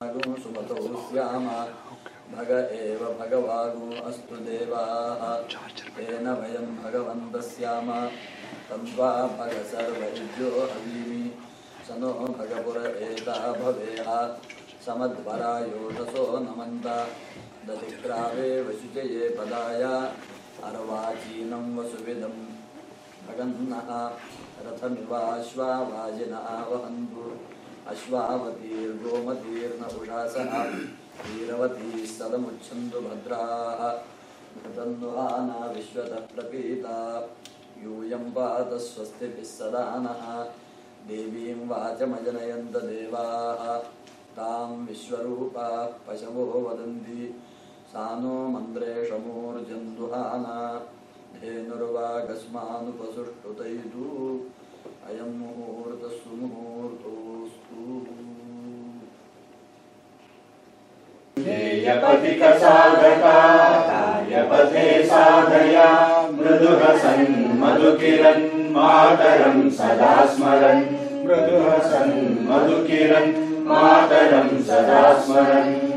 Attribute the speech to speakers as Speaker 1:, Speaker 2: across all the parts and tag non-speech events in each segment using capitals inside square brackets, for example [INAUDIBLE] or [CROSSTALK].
Speaker 1: भागो सुमतौ स्याम भग एव भगवागो अस्तु देवाः तेन वयं भगवन्तः स्याम तन्त्वा भग सर्वयुज्यो हवीमि स नो भगपुर एता भवेह समद्वरायोषसो नमन्त दधिग्रावे वशुचये पदाय अर्वाचीनं वसुविदं भगन्नः रथमिवाश्वावाजिनः वहन्तु अश्वावतीर्गोमतीर्न उषासः वीरवती सदमुच्छन्तु भद्राः घृतन्वाना विश्वतः प्रपीता यूयं पात स्वस्तिभिः सदा नः देवीं वाचमजनयन्त देवाः तां विश्वरूपाः पशवो वदन्ति सा नो मन्द्रेशमूर्जन्दुहाना धेनुर्वागस्मानुपसुष्टुतैतु अयं मुहूर्तः सुमुहूर्तोऽस्तु
Speaker 2: कार्यपथे साधया मृदुहसन् मधुकिरन् मातरम् सदा स्मरन्। मृदुहसन् मधुकिरन् मातरम् सदा स्मरन्।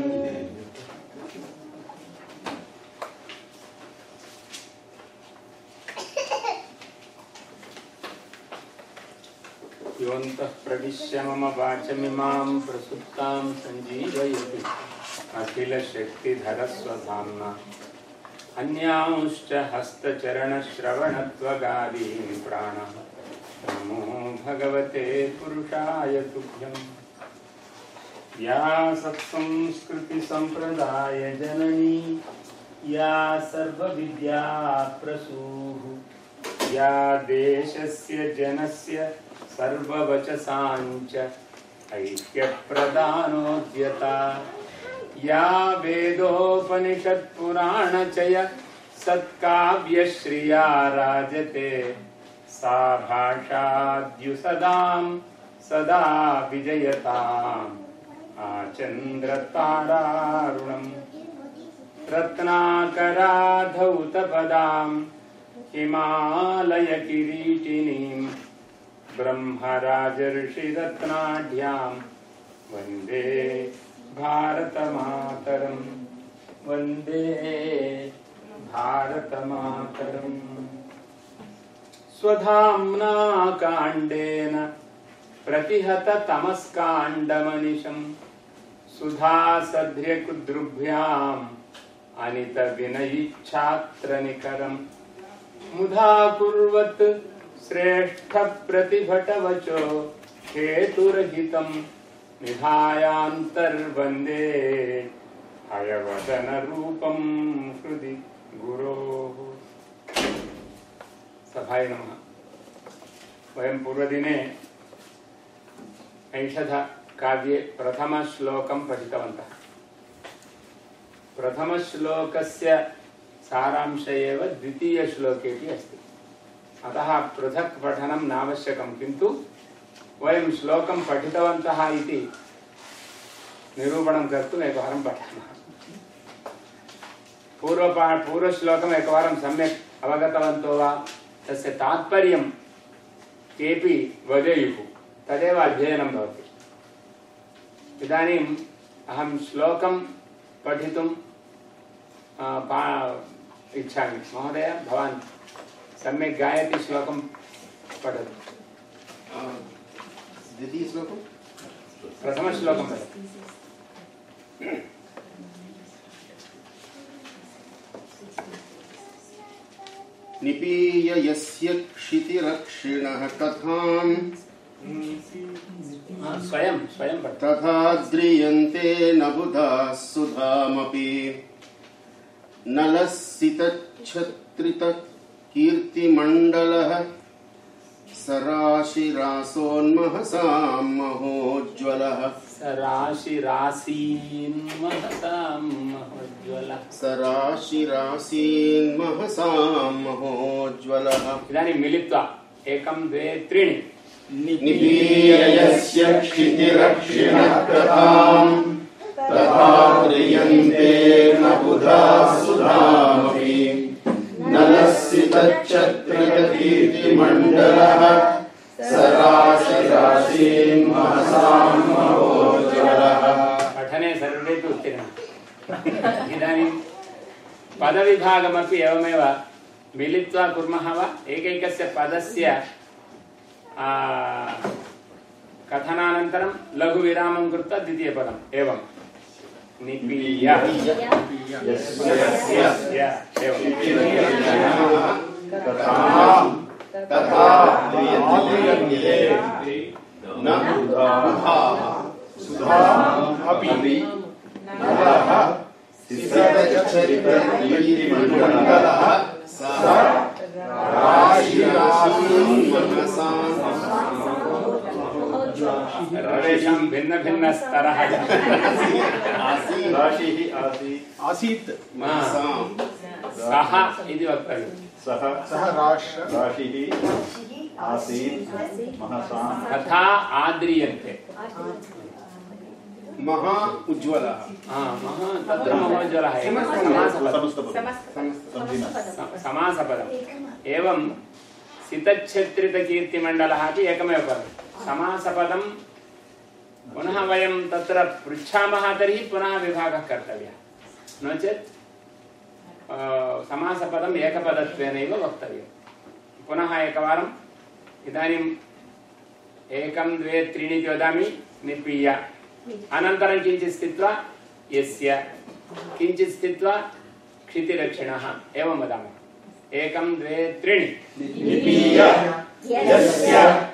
Speaker 3: योऽन्तः प्रविश्य मम वाचमिमां प्रसुप्तां सञ्जीवयति। अखिलशक्तिधरस्वधाम्ना। अन्यांश्च हस्तचरणश्रवणत्वगादीन् प्राणः। नमो भगवते पुरुषाय तुभ्यम्। या सत्संस्कृतिसम्प्रदायजननी, या सर्वविद्याप्रसूः। या देशस्य जनस्य सर्ववचसाञ्च ऐक्यप्रदानोद्यता। या वेदोपनिषत्पुराणचय सत्काव्यश्रिया राजते। सा भाषाद्युसदां सदा विजयताम्। आचन्द्रतारारुणम् रत्नाकराधौतपदाम् हिमालयकिरीटिनीम् ब्रह्मराजर्षिरत्नाढ्यां वन्दे भारतमातरं वन्दे भारतमातरम्। स्वधाम्ना काण्डेन प्रतिहततमस्काण्डमनिशं सुधासध्र्यकुद्रुभ्याम् अनितविनयिच्छात्रनिकरम् मुधा कुर्वत् श्रेष्ठप्रतिभटवचो हेतुरहितं निधायान्तर्वन्दे हयवदनरूपं हृदि गुरोः। सभाय नमः। वयं पूर्वदिने ऐषधकाव्ये प्रथमश्लोकं पठितवन्तः। प्रथमश्लोकस्य सारांश एव द्वितीयश्लोकेपि अस्ति। अतः पृथक् पठनं नावश्यकं, किन्तु वयं श्लोकं पठितवन्तः इति निरूपणं कर्तुम् एकवारं पठामः। पूर्वपा पूर्वश्लोकम् एकवारं सम्यक् अवगतवन्तो वा? तदेव अध्ययनं भवति। इदानीम् अहं श्लोकं इच्छामि। महोदय भवान् सम्यक् गायति श्लोकं पठतु।
Speaker 2: द्वितीयश्लोकम्
Speaker 3: प्रथमश्लोकं वदतु
Speaker 2: निपीय यस्य क्षितिरक्षिणः कथाम्।
Speaker 3: स्वयं स्वयं
Speaker 2: तथा द्रियन्ते न बुधाः सुधामपि। नलसितच्छत्रितकीर्तिमण्डलः सराशिरासोन्महसां महोज्ज्वलः
Speaker 3: राशिरासीन्महतां महोज्ज्वलः
Speaker 2: सराशिरासीन्महसां महोज्ज्वलः
Speaker 3: इदानीं मिलित्वा एकं द्वे त्रीणि।
Speaker 2: निपीयस्य क्षितिरक्षिणः तथा क्रियन्ते न बुधाः सुधामपि नलसितच्छत्रितकीर्तिमण्डलः सराशिराशीन्महसां महोज्ज्वलः
Speaker 3: पठने इदानीं पदविभागमपि एवमेव मिलित्वा कुर्मः वा? एकैकस्य पदस्य कथनानन्तरं लघुविरामं कृत्वा द्वितीयपदम् एवं निपीय य,
Speaker 2: तथा न सुधा अपि नरः सिद्धचरितमण्डलः सः
Speaker 3: सर्वेषां भिन्नभिन्नस्तरः
Speaker 4: राशिः आसीत्।
Speaker 2: आसीत्।
Speaker 3: सः इति वक्तव्यं
Speaker 4: सः।
Speaker 2: सः राश।
Speaker 4: राशिः आसीत्। महसां
Speaker 3: तथा आद्रियन्ते।
Speaker 2: महा उज्ज्वलः।
Speaker 3: हा, तत्र समासपदम्। एवं सितच्छत्रितकीर्तिमण्डलः अपि एकमेव पदं समासपदं पुनः वयं तत्र पृच्छामः तर्हि पुनः विभागः कर्तव्यः। नो चेत् समासपदम् एकपदत्वेनैव वक्तव्यं। पुनः एकवारम् इदानीम् एकं द्वे त्रीणि इति वदामि निपीय। अनन्तरं किञ्चित् स्थित्वा यस्य। किञ्चित् स्थित्वा क्षितिरक्षिणः एवं वदामः। एकं द्वे त्रीणि।
Speaker 2: निपीय। यस्य।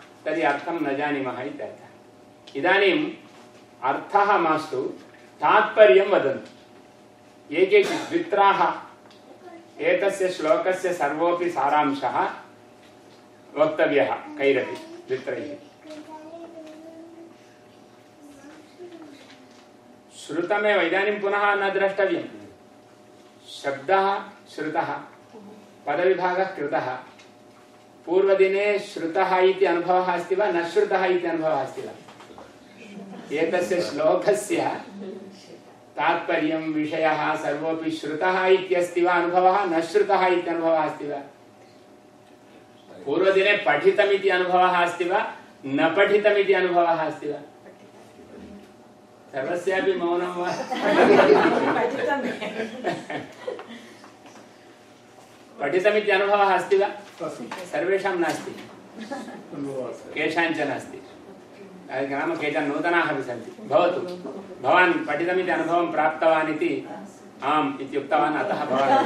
Speaker 3: तर्हि अर्थं न जानीमः इत्यर्थः। अर्थः मास्तु, तात्पर्यं वदन्तु। ये के द्वित्राः, एतस्य श्लोकस्य सर्वोऽपि सारांशः वक्तव्यः कैरपि, द्वित्रैः। श्रुतमेव पुनः न द्रष्टव्यं शब्दः, श्रुतः, पदविभागः कृतः। पूर्वदिने श्रुतः इति अनुभवः अस्ति वा? न श्रुतः इति अनुभवः अस्ति वा? एतस्य श्लोकस्य तात्पर्यं विषयः सर्वोऽपि श्रुतः इत्यस्ति वा अनुभवः? न श्रुतः इति अनुभवः अस्ति वा? पूर्वदिने पठितमिति अनुभवः अस्ति वा? न पठितमिति अनुभवः अस्ति वा? सर्वस्यापि मौनं वा? पठितमिति अनुभवः अस्ति वा? सर्वेषां नास्ति। केषाञ्चन अस्ति नाम केचन नूतनाः अपि सन्ति। भवतु। भवान् पठितमिति अनुभवं प्राप्तवान् इति आम् इत्युक्तवान्। अतः भवान् [LAUGHS]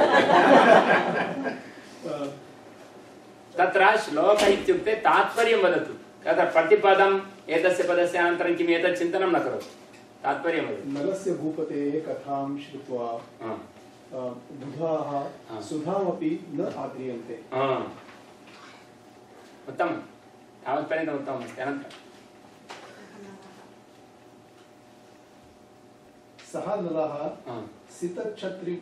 Speaker 3: तत्र श्लोक इत्युक्ते तात्पर्यं वदतु। तत्र प्रतिपदम् एतस्य पदस्य अनन्तरं किम् एतत् चिन्तनं न करोतु। तात्पर्यं वदतु।
Speaker 5: नलस्य भूपतेः कथां श्रुत्वा बुधाः सुधामपि न आद्रियन्ते।
Speaker 3: उत्तमं। तावत्पर्यन्तम् उत्तममस्ति अनन्तरं।
Speaker 5: सः नलः
Speaker 3: हा।
Speaker 5: सितच्छत्रि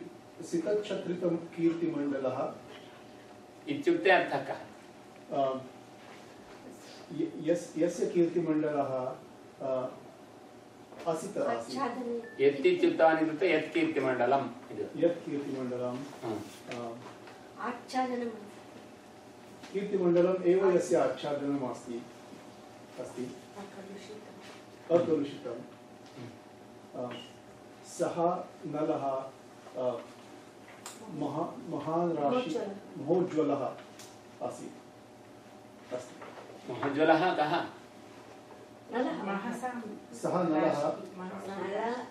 Speaker 5: सितच्छत्रितं कीर्तिमण्डलः।
Speaker 3: इत्युक्ते अर्थः कः?
Speaker 5: यस् यस्य कीर्तिमण्डलः असित आसीत्।
Speaker 3: यत् इत्युक्तवान् इत्युक्ते यत् कीर्तिमण्डलम्
Speaker 5: यत् कीर्तिमण्डलं।
Speaker 6: आच्छादनं
Speaker 5: कीर्तिमण्डलम् एव यस्य आच्छादनम् अस्ति। अस्ति? अकलुषितम् अ, सः नलः महा महान् राशि महोज्ज्वलः। आसीत्। अस्ति।
Speaker 3: महोज्वलः कः?
Speaker 5: सः नलः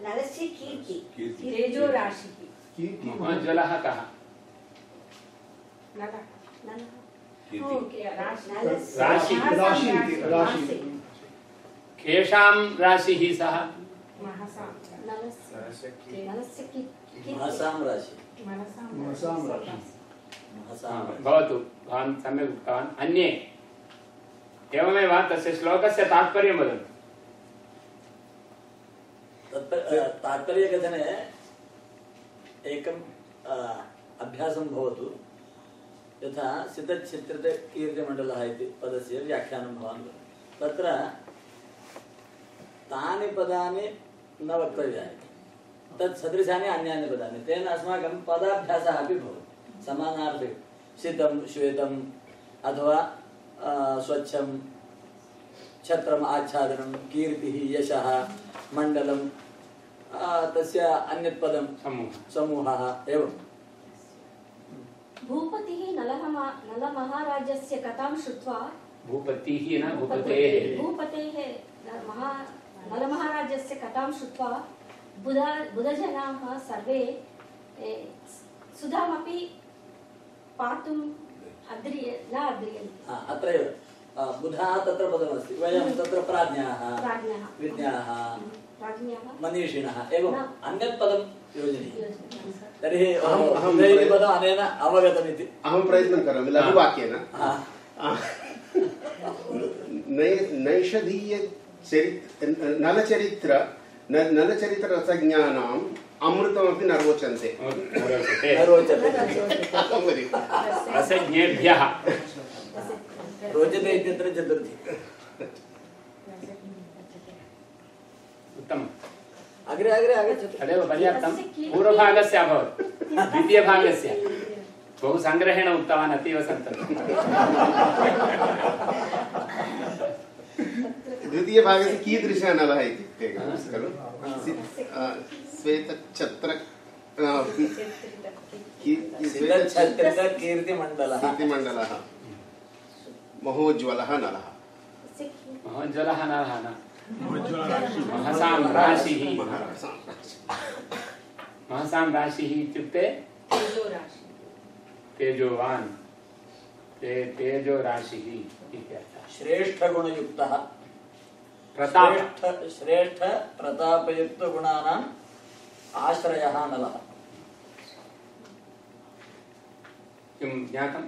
Speaker 6: नलस्य कीर्ति।
Speaker 7: तेजोराशिः
Speaker 5: कीर्ति।
Speaker 3: महोज्वलः कः?
Speaker 7: नलः।
Speaker 6: नलः।
Speaker 7: ओके, राशिः।
Speaker 3: राशि। केषां राशिः सः? भवतु भवान् सम्यक् उक्तवान्। अन्ये एवमेव तस्य श्लोकस्य तात्पर्यं वदन्तु।
Speaker 1: तात्पर्यकथने एकम् अभ्यासं भवतु। यथा सितच्छित्रितकीर्तिमण्डलः इति पदस्य व्याख्यानं भवान्। तत्र तानि पदानि न वक्तव्यानि। तत् सदृशानि अन्यानि पदानि। तेन अस्माकं पदाभ्यासः अपि भवति। समानार्थक शीतं श्वेतम् अथवा स्वच्छं छत्रम् आच्छादनं कीर्तिः यशः मण्डलं तस्य अन्यत् पदं
Speaker 3: समूह।
Speaker 1: समूहः एवं
Speaker 6: भूपतिः नलः नलमहाराजस्य कथां श्रुत्वा
Speaker 3: भूपतिः न भूपतेः
Speaker 6: भूपतेः। न- महा नलमहाराजस्य कथां श्रुत्वा बुध बुधजनाः सर्वे ए, सुधामपि पातुम् अद्रिय न अद्रियन्ते।
Speaker 1: हा, अत्रैव। अ, बुधः तत्र पदमस्ति। वयं तत्र प्राज्ञाः।
Speaker 6: प्राज्ञः।
Speaker 1: विज्ञाः
Speaker 6: प्राज्ञः।
Speaker 1: मनीषिणः। एवम्
Speaker 6: न।
Speaker 1: अन्यत् पदं योजनीयं
Speaker 6: योजनीयं।
Speaker 1: तर्हि
Speaker 2: अहम्- अहं
Speaker 1: पदम् अनेन अवगतमिति।
Speaker 2: अहं प्रयत्नं करोमि लघुवाक्येन
Speaker 1: हा,
Speaker 2: नलचरित्र न- नलचरित्ररसज्ञानाम् अमृतमपि न रोचन्ते
Speaker 1: रोचते
Speaker 3: रसज्ञेभ्यः।
Speaker 1: रोचते इत्यत्र चतुर्थी।
Speaker 3: उत्तमम्।
Speaker 1: अग्रे अग्रे आगच्छतु
Speaker 3: तदेव पर्याप्तं पूर्वभागस्य अभवत्। [LAUGHS] द्वितीयभागस्य बहु सङ्ग्रहेण उक्तवान् अतीव सन्तोषम्
Speaker 2: द्वितीयभागस्य कीदृशः नलः इत्युक्ते खलु श्वेतच्छत्र कीर्तिमण्डलः। महोज्ज्वलः नलः
Speaker 3: महोज्ज्वलः नरः न। महसां राशिः महसां राशिः इत्युक्ते तेजोवान्। ते तेजो राशिः इत्यर्थः
Speaker 1: श्रेष्ठगुणयुक्तः।
Speaker 3: प्रताप।
Speaker 1: श्रेष्ठ श्रेष्ठ प्रतापयुक्तगुणानाम् आश्रयः नलः।
Speaker 3: किं ज्ञातं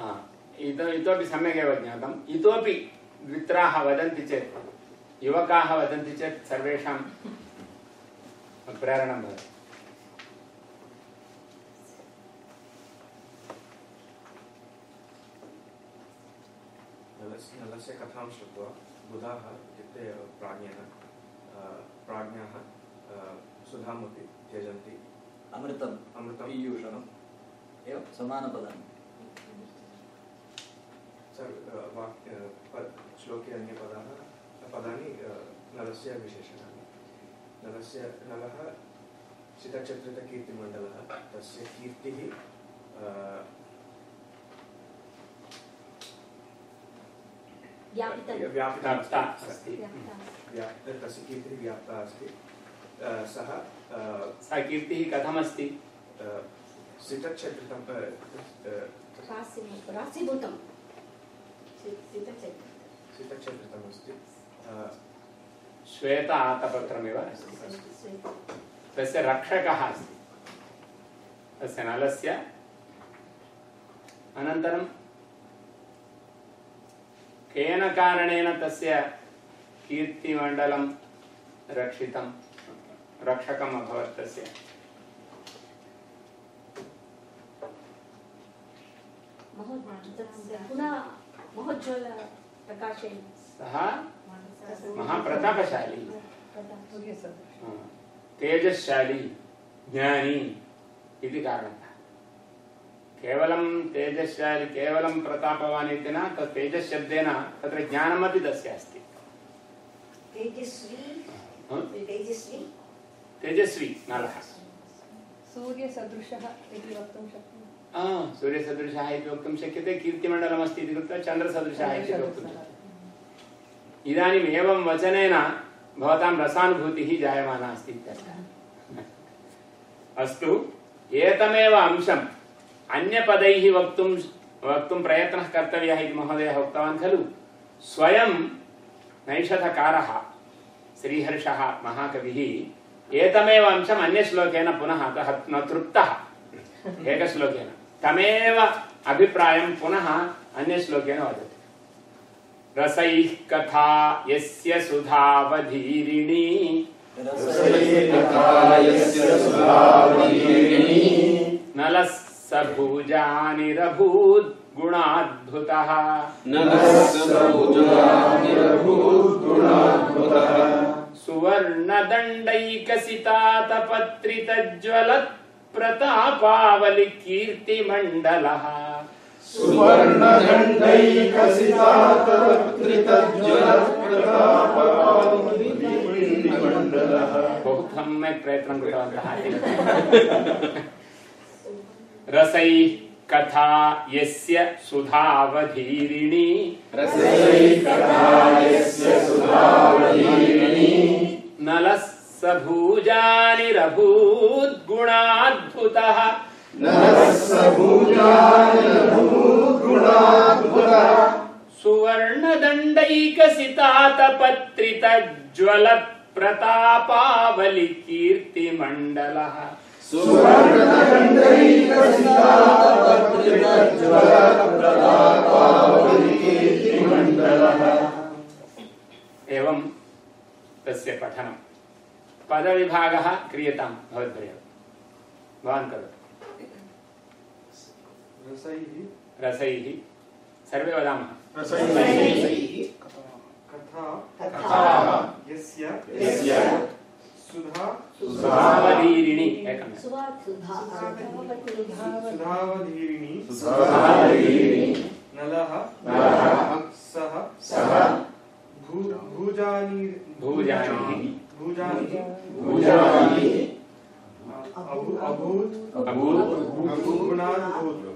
Speaker 3: हा। इतो इतोपि सम्यगेव ज्ञातम्। इतोपि द्वित्राः वदन्ति चेत् युवकाः वदन्ति चेत् सर्वेषां प्रेरणं भवति.
Speaker 8: नलस्य नलस्य कथां श्रुत्वा बुधाः इत्युक्ते प्राज्ञः प्राज्ञाः सुधामपि त्यजन्ति।
Speaker 1: अमृतम्
Speaker 8: अमृतं
Speaker 1: पीयूषणम् एवं समानपदानि
Speaker 8: सर्व वाक्य पद श्लोके अन्यपदाः पदानि नलस्य विशेषणानि नलस्य नलः शितचत्रितकीर्तिमण्डलः तस्य कीर्तिः
Speaker 6: व्यापितं
Speaker 8: अस्ति। तस्य कीर्तिः व्याप्ता अस्ति। सः
Speaker 3: सा कीर्तिः कथमस्ति?
Speaker 6: राशि- राशीभूतं
Speaker 3: श्वेत आतपत्रमेव अस्ति। तस्य रक्षकः अस्ति। तस्य नलस्य अनन्तरं केन कारणेन तस्य कीर्तिमण्डलं रक्षितं, रक्षकम् अभवत् तस्य।
Speaker 6: महो तस्य पुनः महोज्ज्वल प्रकाशेन
Speaker 3: सः महाप्रतापशाली। हा, तेजस्शाली ज्ञानी इति कारणतः केवलं तेजस्शाली केवलं प्रतापवान् इति न तत् तेजश्शब्देन तत्र ज्ञानमपि तस्य अस्ति।
Speaker 6: तेजस्वी?
Speaker 3: हा?
Speaker 6: तेजस्वी?
Speaker 3: तेजस्वी नलः
Speaker 7: सूर्यसदृशः इति वक्तुं शक्नुमः।
Speaker 3: आ, सूर्यसदृशः इति वक्तुं शक्यते कीर्तिमण्डलमस्ति इति कृत्वा चन्द्रसदृशः इति वक्तुं शक्यते। इदानीम् एवं वचनेन भवतां रसानुभूतिः जायमाना अस्ति अस्तु, एतमेव अंशम्। अन्यपदैः वक्तुं वक्तुं प्रयत्नः कर्तव्यः इति महोदयः खलु। स्वयं नैषधकारः, श्रीहर्षः महाकविः, एतमेव अंशम् अन्यश्लोकेन पुनः, अतः न तृप्तः। एकश्लोकेन। तमेव अभिप्रायं पुनः अन्यश्लोकेन वदति। रसैः कथा यस्य सुधावधीरिणी। नलः स भुजानिरभूद्गुणाद्भुतः
Speaker 2: नलः
Speaker 3: सुवर्णदण्डैकसितातपत्रितज्ज्वलत्प्रतापावलिकीर्तिमण्डलः। प्रतापावलि कीर्तिमण्डलः
Speaker 2: सुवर्णदण्डैकसितातपत्रितज्ज्वलप्रतापमण्डलः
Speaker 3: बहु सम्यक् प्रयत्नं कृतवन्तः रसैः कथा यस्य सुधावधीरिणी।
Speaker 2: रसैकथायस्य सुधावधीरिणी।
Speaker 3: नलः स भूजानिरभूत् गुणाद्भुतः
Speaker 2: नरसभुजानिरभूद्गुणाद्भुतः
Speaker 3: सुवर्णदण्डैकसितातपत्रितज्ज्वलत् प्रतापावलि कीर्तिमण्डलः एवं तस्य पठनं। पदविभागः क्रियतां भवद्भ्यः। भवान् करोतु
Speaker 9: रसैः
Speaker 3: सर्वे वदामः।
Speaker 9: कथा। यस्य।
Speaker 2: यस्य।
Speaker 9: सुधा।
Speaker 3: सुधावधीरिणि। एकं
Speaker 9: सुधावधीरिणी।
Speaker 2: सुधावधीरिणी।
Speaker 9: नलः।
Speaker 2: नरः
Speaker 9: सः
Speaker 2: सः।
Speaker 9: भू भूजानि
Speaker 3: भूजानिः
Speaker 9: भूजानि
Speaker 2: भुजानि
Speaker 9: अभू अभूत्।
Speaker 3: अभूत्।
Speaker 9: गुणाद्भूत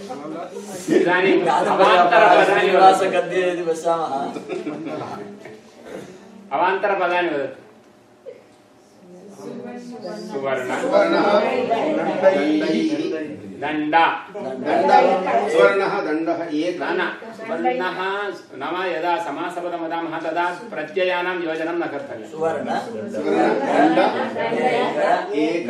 Speaker 3: इदानीं
Speaker 1: कादम्बर्यां
Speaker 3: अवान्तरपदानि वदतु
Speaker 1: श्रीनिवासगद्ये यदि पश्यामः
Speaker 3: अवान्तरपदानि वदतु सुवर्ण
Speaker 4: सुवर्णः दण्डैः
Speaker 3: दण्ड
Speaker 4: दण्डः सुवर्णः दण्डः एक
Speaker 3: न न सुवर्णः नाम यदा समासपदं वदामः तदा प्रत्ययानां योजनं न कर्तव्यं
Speaker 1: सुवर्ण
Speaker 4: सुवर्णदण्ड एक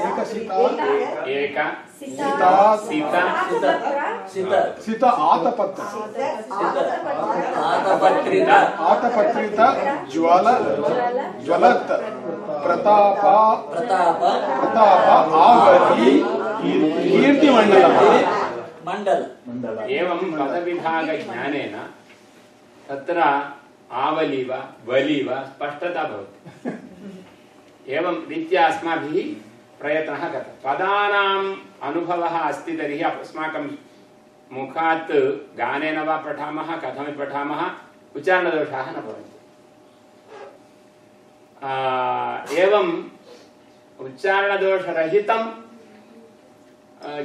Speaker 5: एकसिता
Speaker 3: एक
Speaker 5: सीता
Speaker 3: सीता
Speaker 1: सित
Speaker 5: सित आतपत्र
Speaker 1: आतपत्रित
Speaker 5: आतपत्रित ज्वाल ज्वलत् प्रताप
Speaker 1: प्रताप
Speaker 5: प्रताप आवली कीर्तिमण्डलः
Speaker 1: मण्डल
Speaker 3: एवं पदविभागज्ञानेन तत्र आवली वा वली वा स्पष्टता भवति एवं रीत्या अस्माभिः प्रयत्नः कृतः पदानाम् अनुभवः अस्ति तर्हि अस्माकं मुखात् गानेन वा पठामः कथमपि पठामः, उच्चारणदोषाः न भवन्ति। एवम् उच्चारणदोषरहितं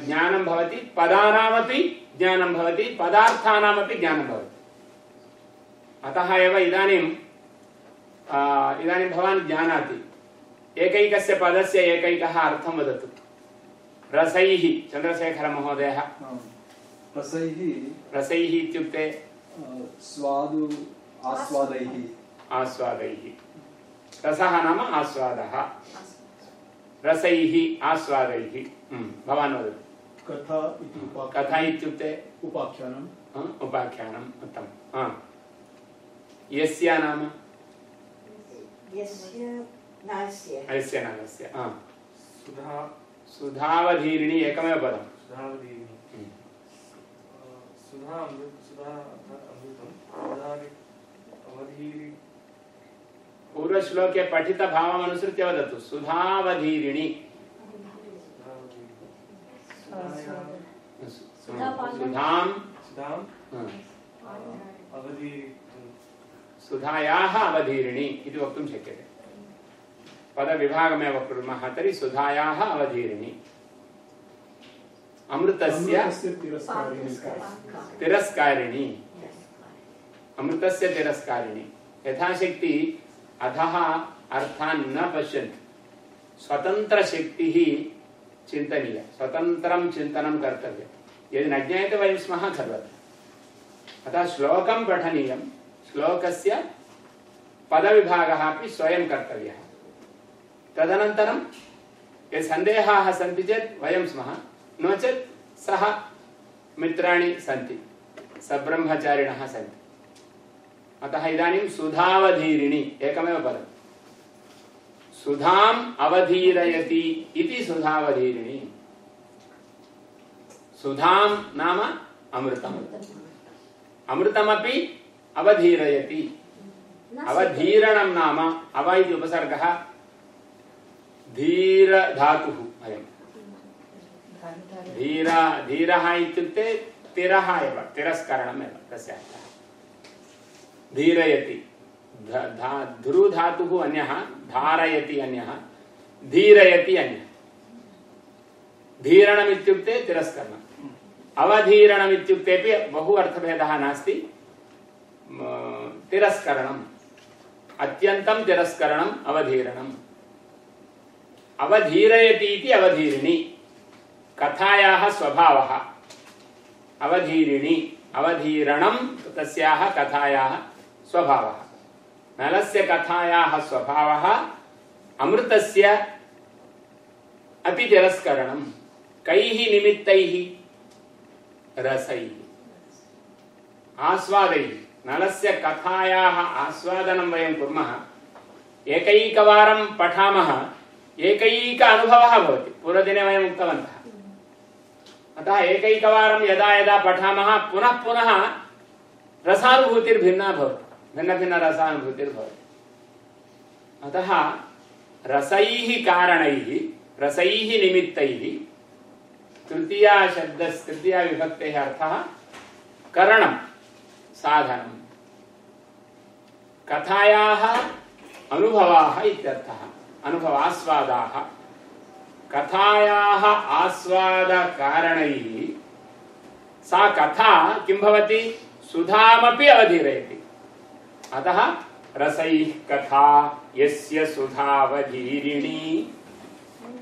Speaker 3: ज्ञानं भवति, पदानामपि ज्ञानं ज्ञानं अतः एव इदानीं इदानीं भवान् एकैकस्य पदस्य एकैकः अर्थं वदतु। रसैः चन्द्रशेखरमहोदयः।
Speaker 10: रसैः
Speaker 3: रसैः इत्युक्ते?
Speaker 10: स्वादु आस्वादैः।
Speaker 3: आस्वादैः। रसः नाम आस्वादः। रसैः आस्वादैः। हम्म, भवान् वदतु।
Speaker 5: कथा इति
Speaker 3: कथा इत्युक्ते?
Speaker 5: उपाख्यानं
Speaker 3: हा, उपाख्यानम् उत्तमं यस्य नाम? अस्य नामस्य हा
Speaker 9: सुधा
Speaker 3: सुधावधीरिणी एकमेव पदं
Speaker 9: सुधावधीरिणी।
Speaker 3: हम्म।
Speaker 9: सुधा अमृत सुधा अमृतं
Speaker 3: पूर्वश्लोके पठितभावमनुसृत्य वदतु। सुधावधीरिणी। सुधां
Speaker 9: सुधां
Speaker 3: हा,
Speaker 9: अवधि
Speaker 3: सुधायाः अवधीरिणी इति वक्तुं शक्यते। पदविभागमेव कुर्मः तर्हि सुधायाः अवधीरिणी। अमृतस्य
Speaker 5: अमृतस्य तिरस्कारिणी।
Speaker 3: तिरस्कारिणी। अमृतस्य तिरस्कारिणी। यथाशक्ति अधः अर्थान् न पश्यन्ति। स्वतन्त्रशक्तिः चिन्तनीया। स्वतन्त्रं चिन्तनं कर्तव्यं। यदि न ज्ञायते वयं स्मः सर्वदा अतः श्लोकं पठनीयं। श्लोकस्य पदविभागः अपि स्वयं कर्तव्यः। तदनन्तरं ये सन्देहाः सन्ति चेत् वयं स्मः। नो चेत् सः मित्राणि सन्ति सब्रह्मचारिणः सन्ति। अतः इदानीं सुधावधीरिणि एकमेव पदम्। सुधाम् अवधीरयति इति सुधावधीरिणि। सुधां नाम अमृतम्। अमृतमपि अवधीरयति। अवधीरणं नाम अव इति उपसर्गः धीरधातुः अयम् धीर, धीरः धीरयति। ध- धा- ध्रुधातुः अन्यः, धारयति अन्यः, धीरयति अन्यः। धीरणम् इत्युक्ते तिरस्करणम्। अवधीरणम् बहु अर्थभेदः नास्ति। तिरस्करणम्। अत्यन्तं तिरस्करणम्, अवधीरणम्। अवधीरयति अवधीरिणी। कथायाः स्वभावः। अवधीरिणी, अवधीरणं, तस्याः कथायाः स्वभावः। नलस्य कथायाः स्वभावः, अमृतस्य अपि तिरस्करणं कैः निमित्तैः? रसैः। आस्वादैः। नलस्य कथायाः आस्वादनं वयं कुर्मः। एकैकवारं पठामः। एकैक अनुभवः भवति। पूर्वदिने वयम् उक्तवन्तः। अतः एकैकवारं यदा यदा पठामः, पुनः पुनः रसानुभूतिर्भिन्ना भवति। भिन्नभिन्नरसानुभूतिर्भवति। अतः रसैः कारणैः, रसैः निमित्तैः तृतीया शब्दस् तृतीया विभक्तेः अर्थः करणं, साधनं। कथायाः, अनुभवाः इत्यर्थः। अनुभवास्वादाः। कथायाः आस्वादकारणैः। सा कथा किं भवति? सुधामपि अवधीरयति अतः रसैः कथा यस्य सुधावधीरिणी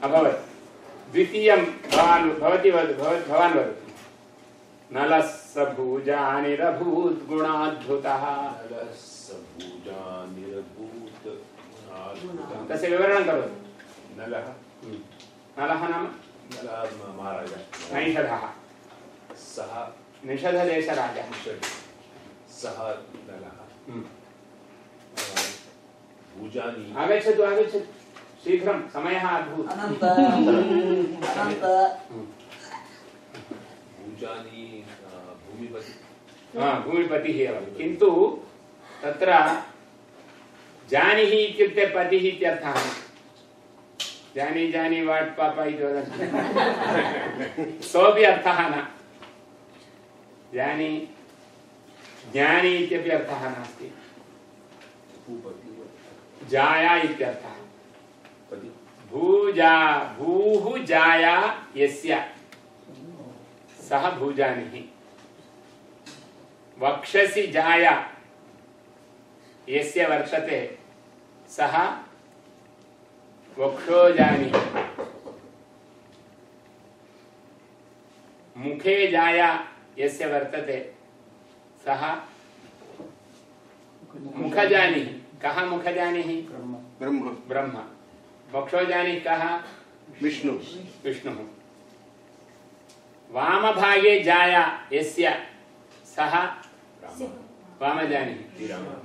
Speaker 3: अभवत्। द्वितीयं भवान् भवति वद भव- भवान् वदतु। नलः स भूजानिरभूद्गुणाद्भुतः तस्य विवरणं करोतु
Speaker 2: नलः
Speaker 3: नलः नाम नैषधः
Speaker 2: सः
Speaker 3: निषधदेशराजः
Speaker 2: सः नलः। भुजानि
Speaker 3: आगच्छतु आगच्छतु शीघ्रं समयः अभूत्
Speaker 1: अनन्त अनन्त
Speaker 2: भुजानि भूमिपति
Speaker 3: भूमिपतिः एव किन्तु तत्र जानीहि इत्युक्ते पतिः इत्यर्थः। जानी जानी, वाट् पापा इति वदन्ति सोऽपि अर्थः न। जानी, ज्ञानी इत्यपि अर्थः नास्ति। जाया इत्यर्थः। भूजा, भूः जाया यस्य। सः भूजानिः। वक्षसि जाया यस्य वर्तते। सः वक्षोजानिः मुखे जाया यस्य वर्तते। सः मुखजानिः। कः मुखजानिः?
Speaker 5: ब्रह्म।
Speaker 4: ब्रह्म।
Speaker 3: ब्रह्म। वक्षोजानिः कः?
Speaker 4: विष्णु।
Speaker 3: विष्णुः। वामभागे जाया यस्य सः वामजानिः।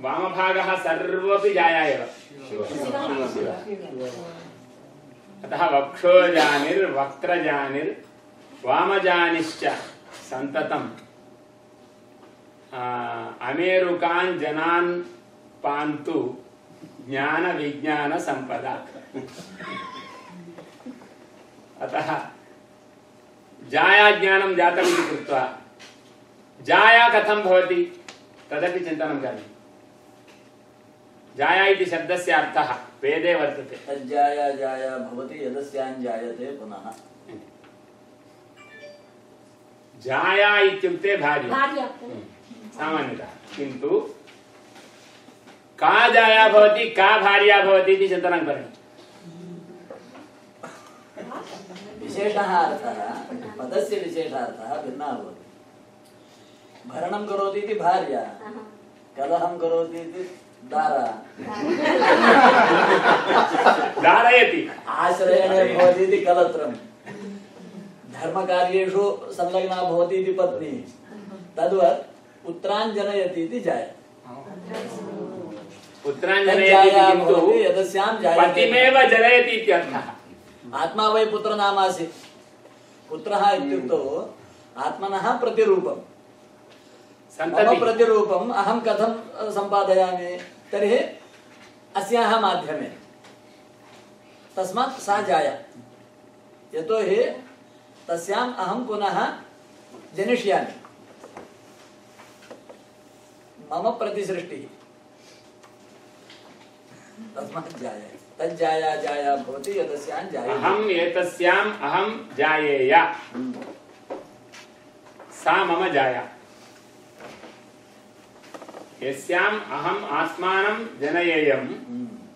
Speaker 3: वामभागः सर्वपि जाया एव अतः वक्षोजानिर्वक्त्रजानिर्वामजानिश्च सन्ततम्। अमेरुकान् जनान् पान्तु ज्ञानविज्ञानसम्पदा। अतः जाया ज्ञानं जातमिति कृत्वा जाया कथं भवति तदपि चिन्तनं करणीयं जाया इति शब्दस्य अर्थः वेदे वर्तते।
Speaker 1: तज्जाया जाया भवति यदस्यां जायते पुनः।
Speaker 3: जाया इत्युक्ते भार्या।
Speaker 6: भार्या।
Speaker 3: सामान्यतः। किन्तु का जाया भवति का भार्या भवति इति चिन्तनं करणीयम्।
Speaker 1: विशेषः अर्थः पदस्य विशेषार्थः भिन्नः भवति। भरणं करोति इति भार्या कलहं करोति इति दारा।
Speaker 3: धारयति
Speaker 1: आश्रयणे भवति इति कलत्रम्। धर्मकार्येषु संलग्ना भवति इति पत्नी। तद्वत् पुत्रान् जनयति इति जाया
Speaker 3: किन्तु
Speaker 1: यदस्यां
Speaker 3: पतिमेव जनयति इत्यर्थः।
Speaker 1: आत्मा वै पुत्रनामासीत् पुत्रः इत्युक्तौ आत्मनः प्रतिरूपम्। मम प्रतिरूपम् अहं कथं सम्पादयामि? तर्हि अस्याः तस्मात् सा जाया। यतोहि तस्याम् अहं पुनः जनिष्यामि। मम प्रतिसृष्टिः। तस्मात् जाया। तज्जाया जाया भवति यदस्यां जायते।
Speaker 3: अहम् एतस्याम् अहं जायेय। सा मम जाया। यस्याम् अहम् आत्मानं जनयेयं।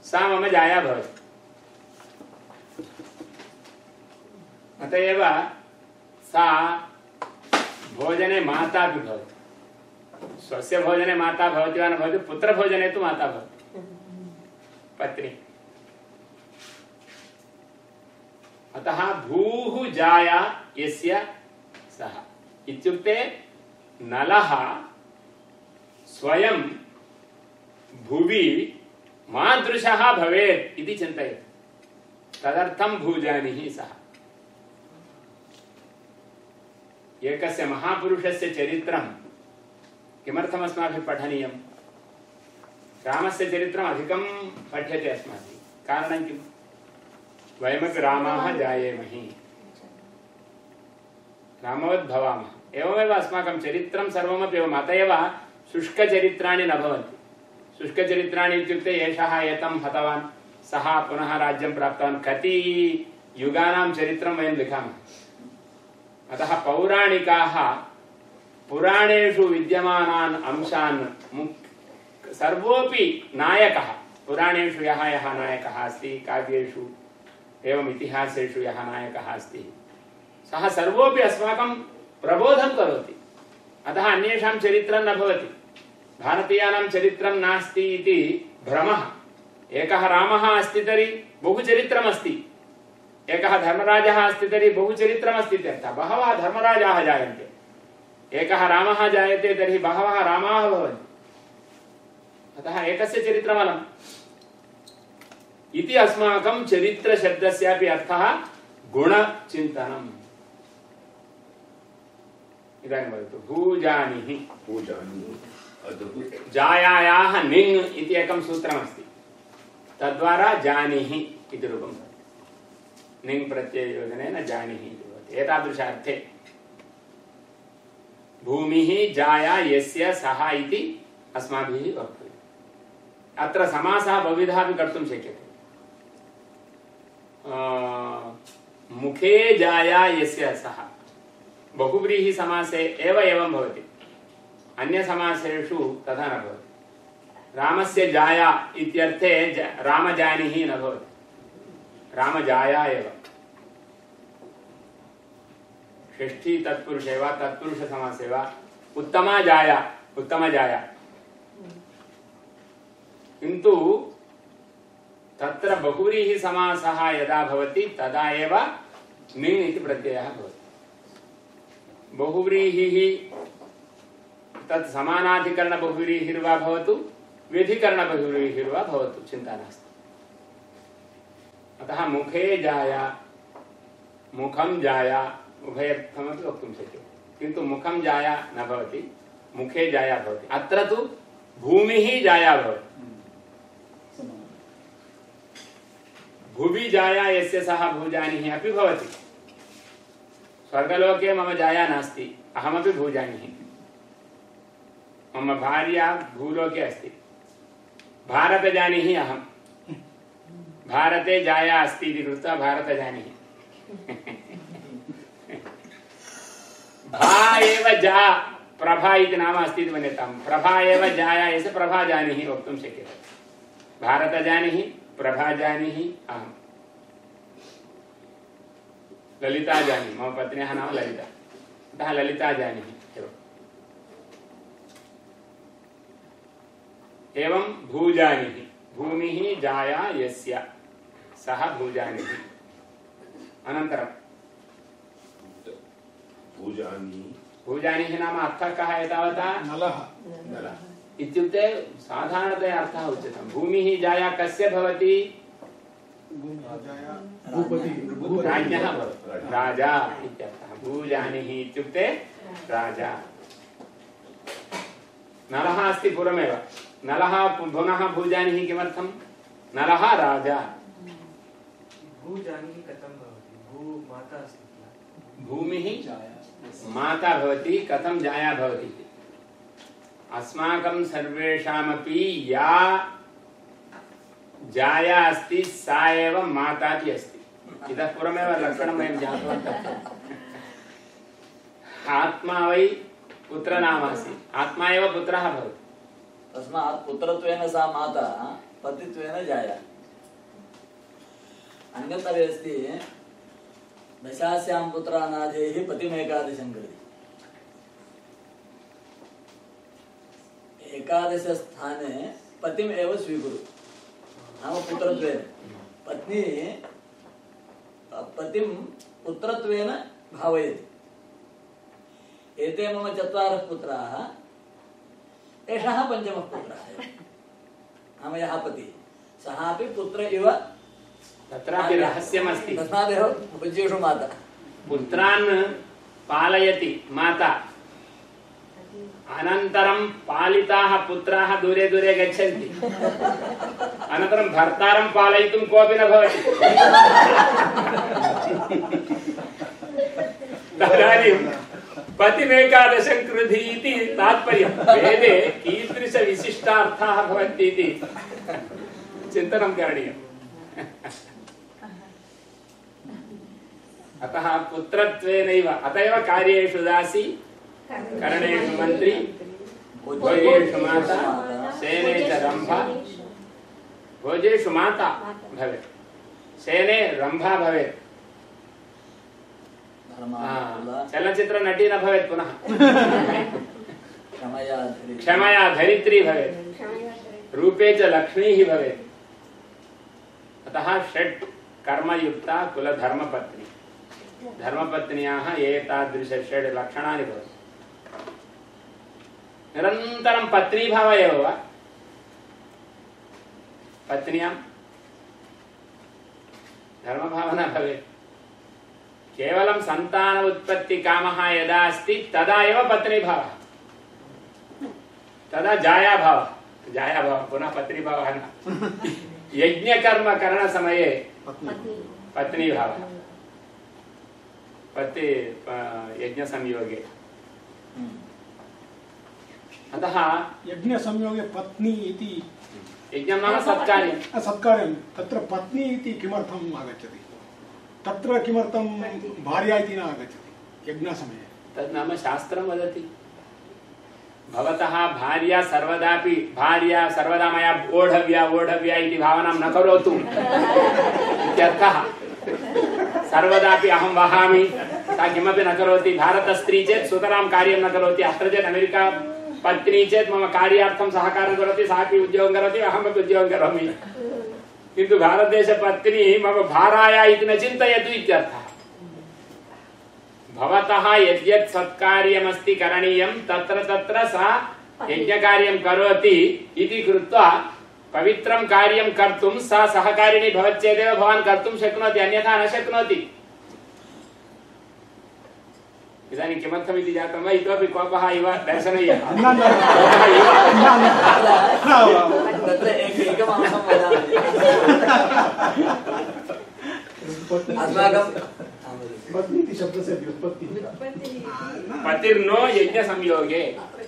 Speaker 3: सा मम जाया भवति। अत एव सा भोजने माता अपि भवति। स्वस्य भोजने माता भवति वा न भवति, पुत्रभोजने तु माता भवति। पत्नी। अतः भूः जाया यस्य सः। इत्युक्ते नलः स्वयं भुवि मादृशः भवेत् इति चिन्तयति। तदर्थं भूजानिः सः। एकस्य महापुरुषस्य चरित्रं किमर्थम् अस्माभिः पठनीयं? रामस्य चरित्रम् अधिकं पठ्यते अस्माभिः। कारणं किम्? वयमपि रामाः जायेमहि। रामवद् एवमेव अस्माकं चरित्रं सर्वमपि एवम् अत एव शुष्कचरित्राणि न भवन्ति। शुष्कचरित्राणि इत्युक्ते एषः एतं हतवान्, सः पुनः राज्यं प्राप्तवान्। कति युगानां चरित्रं वयं लिखामः। अतः पौराणिकाः पुराणेषु विद्यमानान् अंशान् सर्वोऽपि नायकः। पुराणेषु यः यः नायकः अस्ति, काव्येषु एवम् इतिहासेषु यः नायकः अस्ति, सः सर्वोऽपि अस्माकं प्रबोधं करोति। अतः अन्येषां चरित्रं न भवति। भारतीयानां चरित्रं नास्ति इति भ्रमः। एकः रामः अस्ति तर्हि बहु चरित्रमस्ति एकः धर्मराजः अस्ति तर्हि बहु चरित्रमस्ति इत्यर्थः। बहवः धर्मराजाः जायन्ते। एकः रामः जायते तर्हि बहवः रामाः भवन्ति। अतः एकस्य चरित्रमलम्। इति अस्माकं चरित्रशब्दस्यापि अर्थः गुणचिन्तनम्। इदानीं वदतु, भूजानिः।
Speaker 2: अद्भुत
Speaker 3: जायायाः निङ् इति एकं सूत्रमस्ति। तद्वारा जानीहि इति रूपं भवति। निङ् प्रत्यययोजनेन जानीहि इति भवति। एतादृशार्थे भूमिः जाया यस्य सः इति अस्माभिः वक्तव्यम्। अत्र समासः बहुविधः अपि कर्तुं शक्यते। मुखे जाया यस्य सः। बहुव्रीहिसमासे एव एवं भवति। अन्यसमासेषु तथा न भवति। रामस्य जाया इत्यर्थे रामजानिः न भवति। रामजाया एव। षष्ठी तत्पुरुषे वा तत्पुरुषसमासे वा उत्तमा जाया उत्तमजाया किन्तु तत्र बहुव्रीहिसमासः यदा भवति, तदा एव निङ् इति प्रत्ययः भवति। बहुव्रीहिः तत् समानाधिकरणबहुव्रीहिर्वा भवतु व्यधिकरणबहुव्रीहिर्वा भवतु, चिन्ता नास्ति। अतः मुखे जाया, मुखं जाया उभयर्थमपि वक्तुं शक्यते। किन्तु मुखं जाया न भवति, मुखे जाया भवति। अत्र तु भूमिः जाया भवति। भुवि जाया यस्य सः भूजानिः अपि भवति। स्वर्गलोके मम जाया नास्ति, अहमपि भूजानिः। मम भार्या भूलोके अस्ति। भारत जानीहि अहं। भारते जाया अस्ति इति कृत्वा जानीहि। भा एव जा, प्रभा इति नाम अस्ति इति मन्यतां प्रभा एव जाया, यस्य प्रभा जानीहि वक्तुं शक्यते। प्रभा जानीहि अहम् ललिता जानी मम पत्न्याः नाम ललिता। अतः ललिता जानीहि एवम् एवं भूजानिः भूमिः जाया यस्य सः भूजानिः। अनन्तरं।
Speaker 2: पूजानि
Speaker 3: भूजानिः नाम अर्थः कः एतावता?
Speaker 5: नलः।
Speaker 2: नलः।
Speaker 3: इत्युक्ते साधारणतया अर्थः उच्यते भूमिः जाया कस्य भवति? राज्ञः राजा इत्यर्थः। भूजानिः इत्युक्ते राजा। नलः अस्ति पुरमेव। नलः पुनः भूजानिः किमर्थं नलः राजा।
Speaker 9: भूजानिः कथं भवति? भू माता अस्ति
Speaker 3: भूमिः माता भवति कथं जाया भवति? अस्माकं सर्वेषामपि या जाया अस्ति सा एव माता इति अस्ति। इतः पूर्वमेव लक्षणं वयं ज्ञातवन्तः आत्मा वै पुत्रनामासि आत्मा एव पुत्रः भवति।
Speaker 1: तस्मात् पुत्रत्वेन सा माता, पतित्वेन जाया। अन्यतरे अस्ति, दशास्यां पुत्रानाथैः पतिमेकादशं कृति एकादशस्थाने पतिम् स्वीकुरु। नाम पुत्रत्वेन। पत्नी पतिं पुत्रत्वेन भावयति। एते मम चत्वारः पुत्राः। एषः पञ्चमः पुत्रः नाम यः पतिः सः अपि पुत्र इव
Speaker 3: तत्रापि रहस्यमस्ति।
Speaker 1: तस्मादेव भुज्येषु माता।
Speaker 3: पुत्रान् पालयति माता। अनन्तरं पालिताः पुत्राः दूरे दूरे गच्छन्ति। अनन्तरं भर्तारं पालयितुं कोऽपि न भवति। [LAUGHS] तदानीं पतिमेकादशं कृधि इति तात्पर्यं वेदे कीदृशविशिष्टार्थाः भवन्ति इति चिन्तनं करणीयम्। अतः पुत्रत्वेनैव अत एव कार्येषु दासी, करणेषु मन्त्री, भोजेषु माता, सेने च रम्भा। भोजेषु माता भवेत्। सेने रम्भा भवेत्।
Speaker 1: धर्मा
Speaker 3: आ, चलच्चित्रनटी न भवेत् पुनः।
Speaker 1: क्षमया
Speaker 3: धरित्री। भवेत्। रूपे च लक्ष्मीः भवेत्। अतः षट् कर्मयुक्ता कुलधर्मपत्नी। धर्मपत्न्याः एतादृश षड् लक्षणानि भवन्ति निरन्तरं पत्नीभाव एव वा? पत्न्यां? धर्मभावना भवेत्। केवलं सन्तान उत्पत्तिकामः यदा अस्ति तदा एव पत्नीभावः तदा जायाभावः जायाभावः पुनः पत्नीभावः न यज्ञकर्मकरणसमये पत्नीभावः पति प- यज्ञसंयोगे अतः
Speaker 5: यज्ञसंयोगे पत्नी इति
Speaker 3: यज्ञं नाम सत्कार्यं
Speaker 5: सत्कार्यं तत्र पत्नी इति किमर्थम् आगच्छति तत्र किमर्थं भार्या इति न आगच्छति यज्ञसमये
Speaker 3: तद् नाम शास्त्रं वदति। भवतः भार्या सर्वदापि, भार्या सर्वदा मया ओढव्या ओढव्या इति भावनां न करोतु। इत्यर्थः, सर्वदापि अहं वहामि, सा किमपि न करोति। भारतस्त्री चेत् सुतरां कार्यं न करोति अत्र चेत् अमेरिका पत्नी चेत् मम कार्यार्थं सहकारं करोति सा अपि उद्योगं करोति, अहमपि उद्योगं करोमि। किन्तु भारतदेशपत्नी मम भाराया इति न चिन्तयतु इत्यर्थः। भवतः यद्यत् सत्कार्यमस्ति करणीयं, तत्र तत्र सा यज्ञकार्यं करोति इति कृत्वा पवित्रं कार्यं कर्तुं सा सहकारिणी भवत्येदेव भवान् कर्तुं शक्नोति, अन्यथा न शक्नोति। इदानीं किमर्थमिति जातं वा इतोपि कोपः इव दर्शनीयः
Speaker 5: इति
Speaker 3: पतिर्नो यज्ञसंयोगे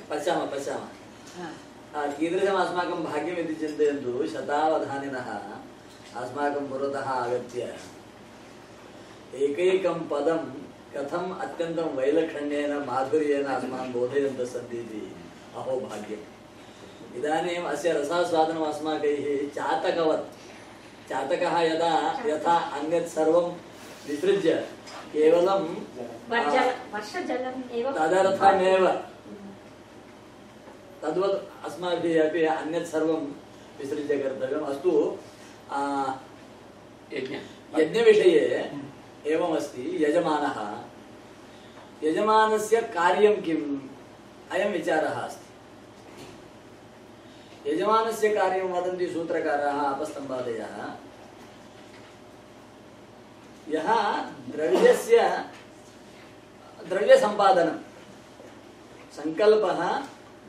Speaker 1: पश्यामः पश्यामः कीदृशम् अस्माकं भाग्यमिति चिन्तयन्तु शतावधानिनः अस्माकं पुरतः आगत्य एकैकं पदं कथम् अत्यन्तं वैलक्षण्येन माधुर्येण अस्मान् बोधयन्तः सन्ति इति अहो भाग्यम्। इदानीम् अस्य रसास्वादनम् अस्माकैः चातकवत्। चातकः यदा यथा अन्यत् सर्वं विसृज्य केवलं तदर्थमेव तद्वत् अस्माभिः अपि अन्यत् सर्वं विसृज्य कर्तव्यम्। अस्तु यज्ञविषये एवमस्ति, यजमानः। यजमानस्य कार्यं किम्? अयं विचारः अस्ति। यजमानस्य कार्यं वदन्ति सूत्रकाराः, अपस्तम्भादयः। यः द्रव्यस्य, द्रव्यसम्पादनं, सङ्कल्पः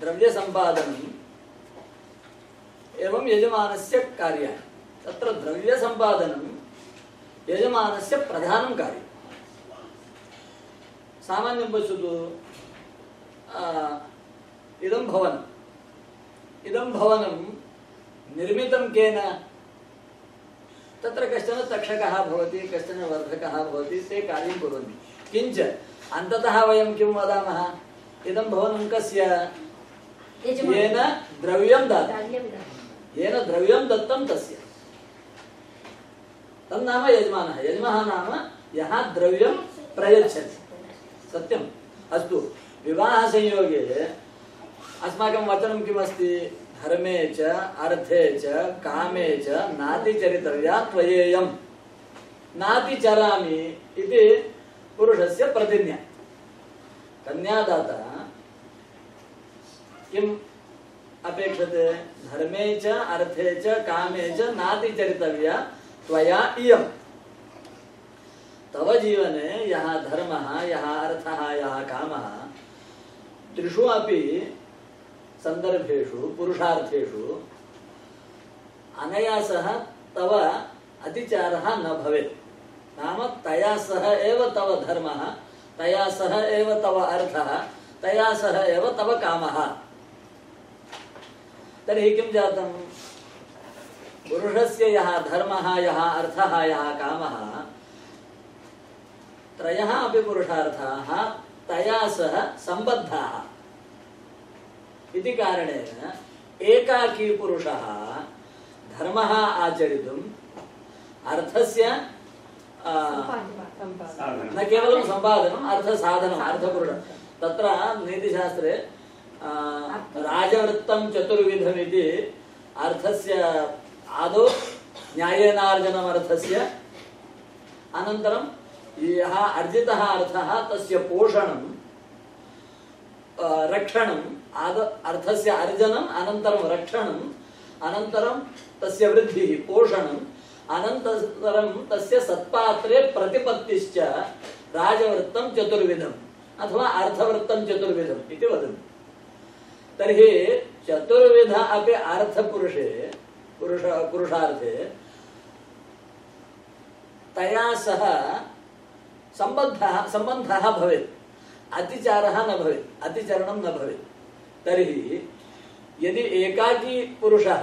Speaker 1: द्रव्यसम्पादनम्, एवं यजमानस्य कार्याणि। तत्र द्रव्यसम्पादनं यजमानस्य प्रधानं कार्यं सामान्यं पश्यतु आ, इदं भवनम्। इदं भवनं निर्मितं केन? तत्र कश्चन तक्षकः भवति कश्चन वर्धकः भवति ते कार्यं कुर्वन्ति। किञ्च अन्ततः वयं किं वदामः? इदं भवनं कस्य? येन द्रव्यं दत्तं। येन द्रव्यं दत्तं तस्य। तन्नाम यजमानः। यजमानः नाम यः द्रव्यं प्रयच्छति। सत्यम् अस्तु, विवाहसंयोगे अस्माकं वचनं किमस्ति? धर्मे च, अर्थे च, कामे च, नातिचरितव्या त्वयेयं। नातिचरामि इति पुरुषस्य प्रतिज्ञा। कन्यादाता, किम् अपेक्षते? धर्मे च, अर्थे च, कामे च, नातिचरितव्या त्वया इयम्। तव जीवने यः धर्मः, यः अर्थः, यः कामः, त्रिषु अपि सन्दर्भेषु, पुरुषार्थेषु अनया सह तव अतिचारः न भवेत्। नाम तया सह एव तव धर्मः, तया सह एव तव अर्थः, तया सह एव तव कामः। तर्हि किं जातं पुरुषस्य यः धर्मः, यः अर्थः, यः कामः, त्रयः अपि पुरुषार्थाः, तया सह सम्बद्धाः। इति कारणेन एकाकी पुरुषः धर्मः आचरितुम्, अर्थस्य न केवलं सम्पादनम् अर्थसाधनम् अर्थपुरुष तत्र नीतिशास्त्रे राजवृत्तं चतुर्विधमिति अर्थस्य आदौ न्यायेनार्जनमर्थस्य। अनन्तरं यः अर्जितः अर्थः, तस्य पोषणं रक्षणम्, आद, अर्थस्य अर्जनम्, अनन्तरं रक्षणम्, अनन्तरं तस्य वृद्धिः, पोषणम्, अनन्तरं तस्य सत्पात्रे प्रतिपत्तिश्च राजवृत्तं चतुर्विधम्, अथवा अर्थवृत्तं चतुर्विधम् इति चतुर्विध अपि अर्थपुरुषे पुरुष पुरुषार्थे। तया सह सम्बद्धः सम्बन्धः भवेत्। अतिचारः न भवेत्। अतिचरणं न भवेत्। तर्हि यदि एकाकी पुरुषः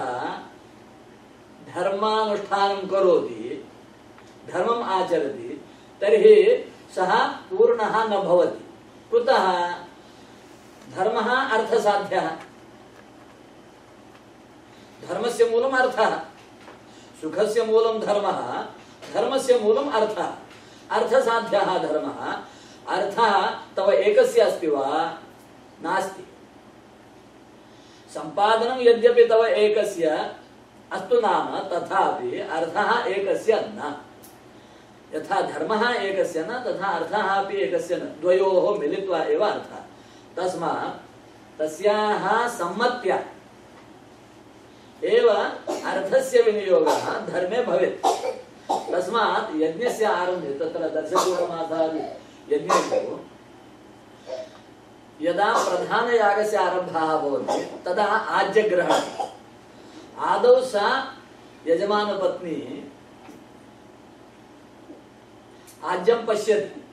Speaker 1: धर्मानुष्ठानं करोति, धर्मम् आचरति, तर्हि सः पूर्णः न भवति। कुतः? धर्मः अर्थसाध्यः। धर्मस्य मूलम् अर्थः। सुखस्य मूलं धर्मः। धर्मस्य मूलम् अर्थः। अर्थसाध्यः धर्मः। अर्थः तव एकस्य अस्ति वा? नास्ति। यद्यपि तव एकस्य अस्तु नाम, तथापि अर्थः एकस्य न। यथा धर्मः एकस्य न, तथा अर्थः अपि एकस्य न। द्वयोः मिलित्वा एव अर्थः। तस्याः सम्मत्या अर्थस्य विनियोगः, धर्मे भवेत्। तस्मात् यज्ञस्य आरम्भे यदा प्रधानयागस्य आरम्भः भवति तदा आज्यग्रहणम्। आदौ सा यजमानपत्नी आज्यं पश्यति।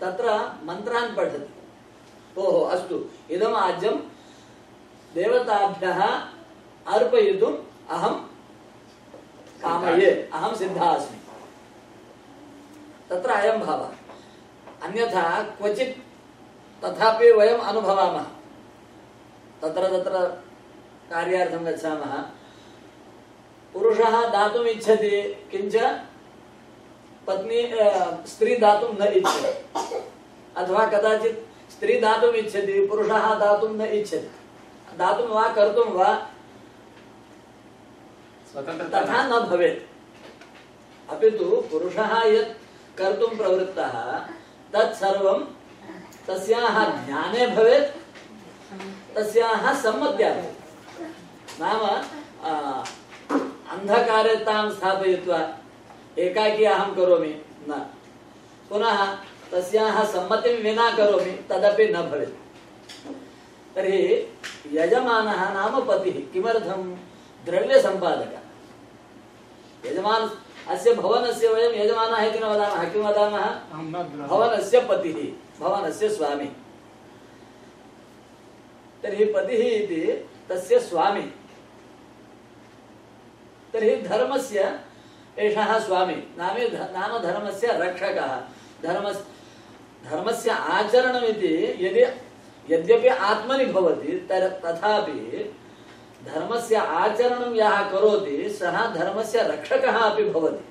Speaker 1: तत्र मन्त्रान् पठति। ओहो, अस्तु। इदम् देवताभ्यः अर्पयितुम् अहं कामये, अहं सिद्धः अस्मि। तत्र अयं भावः। अन्यथा क्वचित् तथापि वयम् अनुभवामः। तत्र तत्र कार्यार्थं गच्छामः। पुरुषः दातुम् इच्छति, किञ्च पत्नी स्त्री दातुं न इच्छति। अथवा कदाचित् स्त्री दातुम् इच्छति, पुरुषः दातुं न इच्छति। दातुं वा कर्तुं वा तथा न भवेत्। अपि तु पुरुषः यत् कर्तुं प्रवृत्तः तत् सर्वं तस्याः ज्ञाने भवेत् नाम अन्धकारे तां एकाकी अहं करोमि न। पुनः तस्याः विना करोमि, तदपि न भवेत्। तर्हि यजमानः नाम पतिः, किमर्थं? द्रव्यसम्पादकः। यजमान अस्य भवनस्य वयं यजमानः इति न वदामः। किं वदामः? भवनस्य पतिः भवनस्य स्वामी। तर्हि पतिः इति तस्य स्वामी। तर्हि धर्मस्य एषः स्वामी। नामे नाम धर्मस्य रक्षकः। धर्म धर्मस्य आचरणमिति यदि यद्यपि आत्मनि भवति तथापि धर्मस्य आचरणं यः करोति, सः धर्मस्य रक्षकः अपि भवति।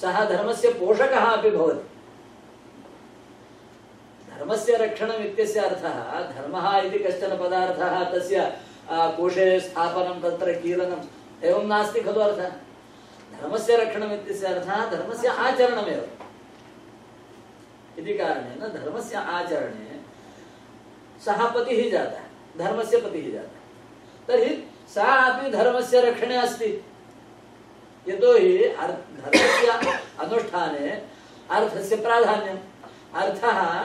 Speaker 1: सः धर्मस्य पोषकः अपि भवति। धर्मस्य रक्षणम् इत्यस्य अर्थः, धर्मः इति कश्चन पदार्थः, तस्य कोशे स्थापनं, तत्र कीलनम्, एवं नास्ति खलु अर्थः। धर्मस्य रक्षणम् इत्यस्य अर्थः, धर्मस्य आचरणमेव। इति कारणेन धर्मस्य आचरणे सः पतिः जातः, धर्मस्य पतिः जातः। तर्हि सा अपि धर्मस्य रक्षणे अस्ति। यतोहि अर्- धर्मस्य अनुष्ठाने अर्थस्य प्राधान्यम्। अर्थः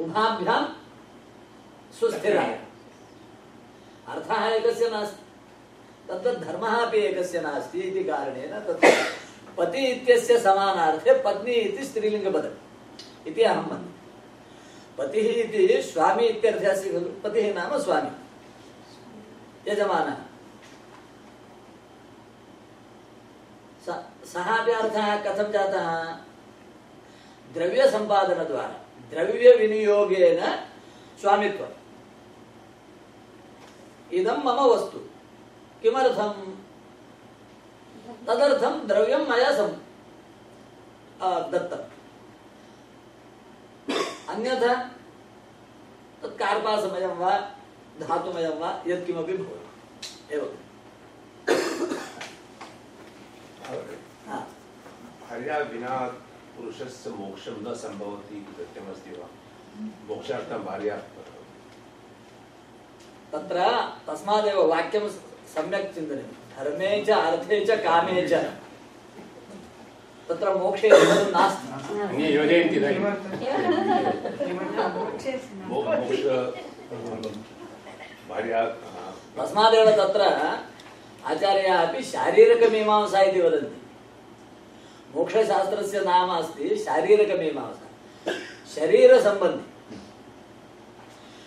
Speaker 1: उभाभ्यां सुस्थिरः। अर्थः कारणेन पति इत्यस्य समानार्थे पत्नी इति स्त्रीलिङ्गपदम् इति अहं पतिः इति स्वामी इत्यर्थः अस्ति खलु। पतिः नाम स्वामी। यजमानः। स- सः अपि अर्थः कथं जातः? द्रव्यसम्पादनद्वारा। द्रव्यविनियोगेन स्वामित्वम् इदं मम वस्तु। किमर्थं तदर्थं द्रव्यं मया आ, दत्तम्। अन्यथा तत् कार्पासमयं वा धातुमयं वा यत्किमपि भवति। एवम् हा
Speaker 2: विना पुरुषस्य मोक्षं न सम्भवति इति सत्यमस्ति वा? मोक्षार्थं भार्या
Speaker 1: तत्र तस्मादेव वाक्यं सम्यक् चिन्तनीयं। धर्मे च अर्थे च कामे च। तत्र मोक्षे नास्ति।
Speaker 3: अन्ये योजयन्ति इदानीं
Speaker 2: मोक्ष भार्या
Speaker 1: तस्मादेव तत्र आचार्याः अपि शारीरकमीमांसा इति वदन्ति मोक्षशास्त्रस्य नाम अस्ति शारीरकमीमांसा शरीरसम्बन्धि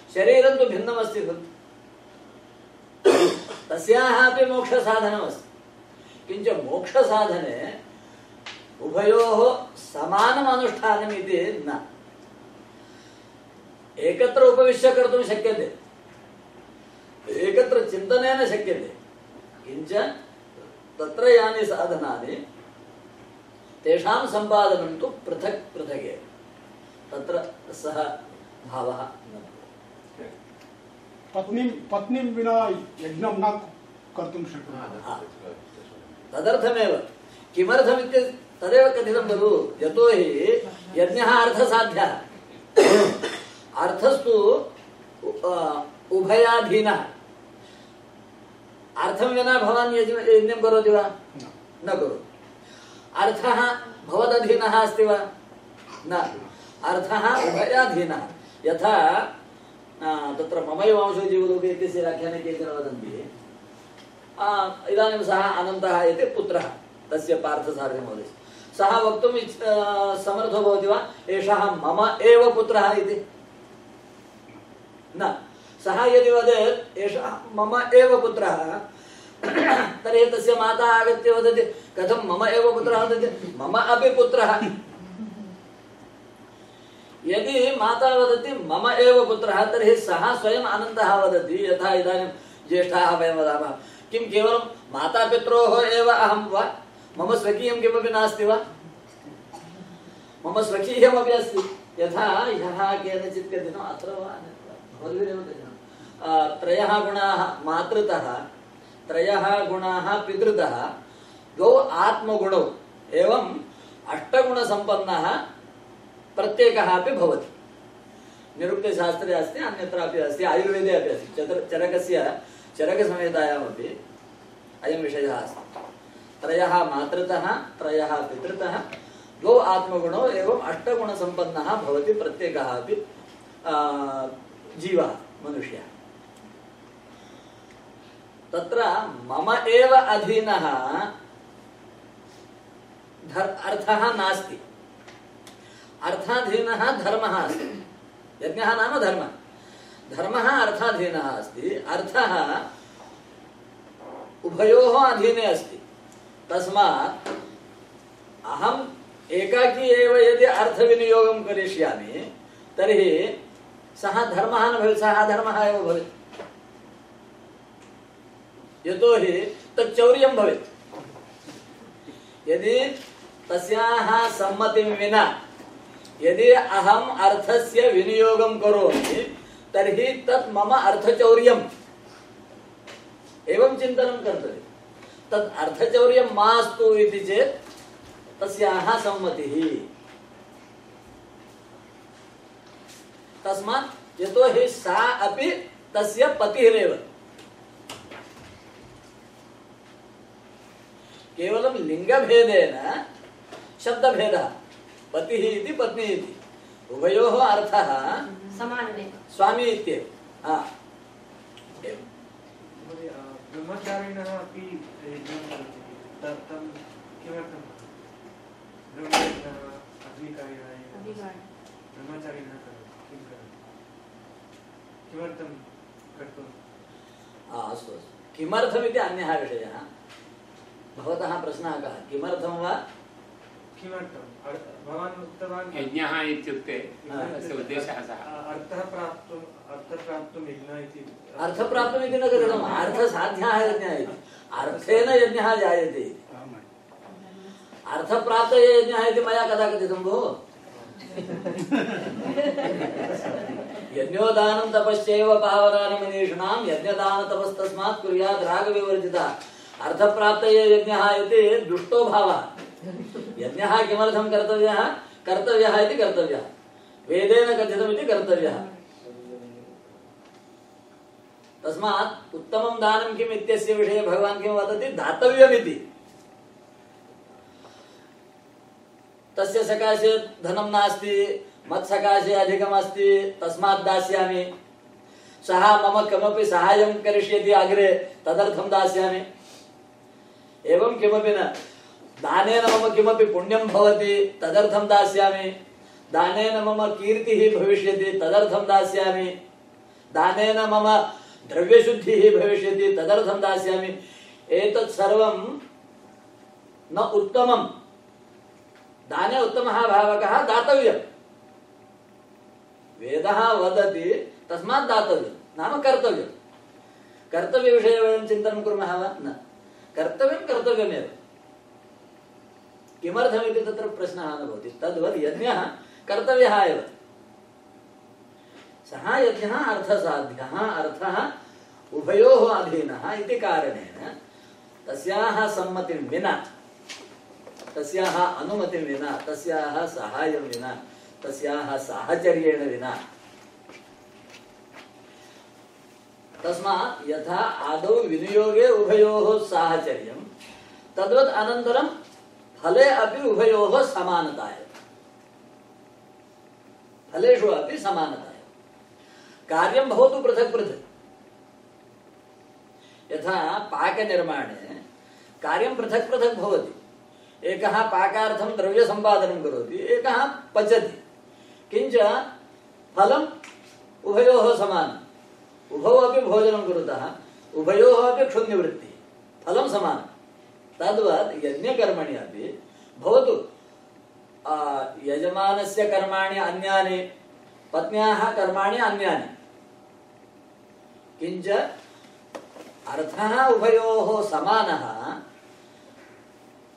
Speaker 1: शरीरं तु भिन्नमस्ति खलु तस्याः अपि मोक्षसाधनमस्ति किञ्च मोक्षसाधने उभयोः समानम् अनुष्ठानम् इति न। एकत्र उपविश्य कर्तुं शक्यते। एकत्र चिन्तनेन शक्यते। किञ्च तत्र यानि साधनानि तेषां सम्पादनं तु पृथक् पृथक् एव तत्र सः भावः न।
Speaker 5: पत्नीं पत्नीं विना यज्ञं न कर्तुं शक्नुमः
Speaker 1: तदर्थमेव किमर्थमित्य तदेव कथितं खलु यतोहि यज्ञः अर्थसाध्यः। अर्थस्तु उभयाधीनः। अर्थं विना भवान् यज्ञं करोति वा? न करोति। अर्थः भवदधीनः अस्ति वा? न। अर्थः उभयाधीनः। यथा तत्र ममैव वंशो जीवलोके इत्यस्य व्याख्याने केचन वदन्ति। इदानीं सः अनन्तः इति पुत्रः। तस्य पार्थसारथिमहोदयस्य सः वक्तुम् इच्छ आ, समर्थो भवति वा? एषः मम एव पुत्रः न। सः यदि वदेत् मम एव पुत्रः तर्हि तस्य माता आगत्य वदति कथं मम एव पुत्रः वदति? मम अपि पुत्रः। यदि माता वदति मम एव पुत्रः तर्हि सः स्वयम् आनन्दः वदति यथा इदानीं ज्येष्ठाः वयं वदामः। किं केवलं मातापित्रोः एव अहं वा? मम स्वकीयं किमपि मम स्वकीयमपि अस्ति। यथा ह्यः केनचित् कथितम् अत्र वा? त्रयः गुणाः मातृतः, त्रयः गुणाः पितृतः, द्वौ आत्मगुणौ, एवम् अष्टगुणसम्पन्नः प्रत्येकः अपि अस्ति आयुर्वेदे अपि अस्ति। चतुर् चरकस्य चरकसंहितायामपि अयं विषयः अस्ति त्रयः मातृतः, त्रयः पितृतः, द्वौ आत्मगुणौ एवम् अष्टगुणसम्पन्नः भवति प्रत्येकः अपि जीवः, मनुष्यः। तत्र मम एव अधीनः अर्थः नास्ति। अर्थाधीनः धर्मः अस्ति। यज्ञः नाम धर्मः। धर्मः अर्थाधीनः अस्ति, अर्थः उभयोः अधीने अस्ति। तस्मात् अहम् एकाकी एव यदि अर्थविनियोगं करिष्यामि, तर्हि सः धर्मः न भवेत्, सः अधर्मः एव भवेत्। यदि तस्याः सम्मतिं विना यदि अहम् अर्थस्य विनियोगं करोमि, तर्हि तत् मम अर्थचौर्यम्। एवं चिन्तनं कर्तव्यं तत् अर्थचौर्यं मास्तु इति चेत् तस्याः सम्मतिः। तस्मात् यतोहि सा अपि तस्य पतिरेव। केवलं लिङ्गभेदेन शब्दभेदः पतिः इति पत्नी इति। उभयोः अर्थः
Speaker 6: समानमेव।
Speaker 1: स्वामी इत्येव।
Speaker 9: ब्रह्मचारिणः अपि यज्ञं करोति त- तं किमर्थं ब्रह्मचारिणः
Speaker 1: किमर्थमिति अन्यः विषयः? भवतः प्रश्नः कः? किमर्थं वा
Speaker 9: किमर्थम्? अ- भवान् उक्तवान्
Speaker 3: यज्ञः इत्युक्ते तस्य उद्देशः सः।
Speaker 9: अ- अर्थः प्राप्तुम् अर्थः प्राप्तुं यज्ञः इति।
Speaker 1: अर्थप्राप्तमिति न कथितम् अर्थसाध्यः यज्ञः इति। अर्थेन यज्ञः जायते। अर्थप्राप्तये यज्ञः इति मया कदा कथितं भोः? यज्ञोदानं तपश्चैव पावनानि मनीषिणां यज्ञदानतपस्तस्मात् कुर्यात् रागविवर्जितः। अर्थप्राप्तये यज्ञः इति दुष्टो भावः। यज्ञः किमर्थं कर्तव्यः? कर्तव्यः इति कर्तव्यः। वेदेन कथितमिति कर्तव्यः। तस्मात् उत्तमं दानं किम् इत्यस्य विषये भगवान् किं वदति? तस्य सकाशे धनं नास्ति, मत्सकाशे अधिकमस्ति, तस्मात् दास्यामि। सः मम किमपि साहाय्यं करिष्यति अग्रे, तदर्थं दास्यामि। एवं किमपि न। दानेन मम किमपि पुण्यं भवति, तदर्थं दास्यामि। दानेन मम कीर्तिः भविष्यति, तदर्थं दास्यामि। दानेन मम द्रव्यशुद्धिः भविष्यति, तदर्थं दास्यामि। सर्वं न उत्तमं। दाने उत्तमः भावकः दातव्यम्। वेदः वदति, तस्मात् दातव्यं, नाम कर्तव्यं। कर्तव्यविषये वयं चिन्तनं कुर्मः वा? न। कर्तव्यं कर्तव्यमेव। किमर्थमिति तत्र प्रश्नः न भवति तद्वत् यज्ञः कर्तव्यः एव। सः यज्ञः अर्थसाध्यः, अर्थः उभयोः अधीनः इति कारणेन तस्याः सम्मतिं विना, तस्याः अनुमतिं विना, तस्याः सहायं विना, तस्याः साहचर्येण विना, तस्मात् यथा आदौ विनियोगे उभयोः साहचर्यं, तद्वत् अनन्तरं फले अपि उभयोः समानता एव फलेषु अपि समानता एव कार्यं भवतु पृथक् पृथक्। यथा पाकनिर्माणे कार्यं पृथक् पृथक् भवति। एकः पाकार्थं द्रव्यसम्पादनं करोति, एकः पचति। किञ्च फलम् उभयोः समानं। उभौ अपि भोजनं कुरुतः, उभयोः अपि क्षुन्निवृत्तिः फलं समानं तद्वत् यज्ञकर्मणि अपि भवतु। यजमानस्य कर्माणि अन्यानि, पत्न्याः कर्माणि अन्यानि। किञ्च अर्थः उभयोः समानः,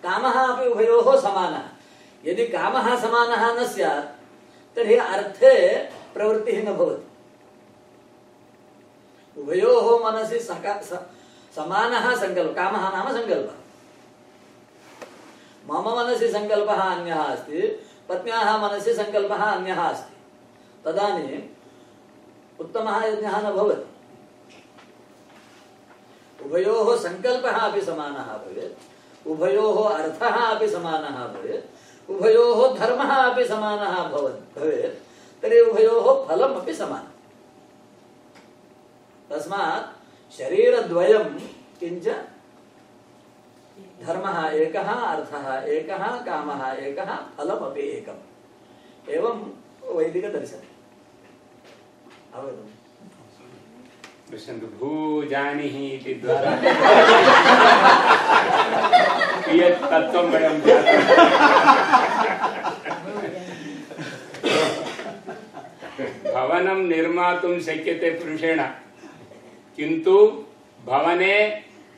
Speaker 1: कामः अपि उभयोः समानः। यदि कामः समानः न स्यात्, तर्हि अर्थे प्रवृत्तिः न भवति। उभयोः मनसि सका समानः सङ्कल्पः, कामः नाम सङ्कल्पः। मम मनसि सङ्कल्पः अन्यः अस्ति, पत्न्याः मनसि सङ्कल्पः अन्यः अस्ति। तदानीम् उत्तमः यज्ञः न भवति। उभयोः सङ्कल्पः अपि समानः भवेत्, उभयोः अर्थः अपि समानः भवेत्, उभयोः धर्मः अपि समानः भवत् भवेत्, तर्हि उभयोः फलम् अपि समानम्। शरीरद्वयं किञ्च धर्मः एकः अर्थः एकः कामः एकः फलमपि एकम्। एवं वैदिकदर्शने अवगतम्।
Speaker 3: पश्यन्तु भूजानिः इति द्वारा [LAUGHS] कियत् तत्त्वं वयं भवनं निर्मातुं शक्यते पुरुषेण। किन्तु भवने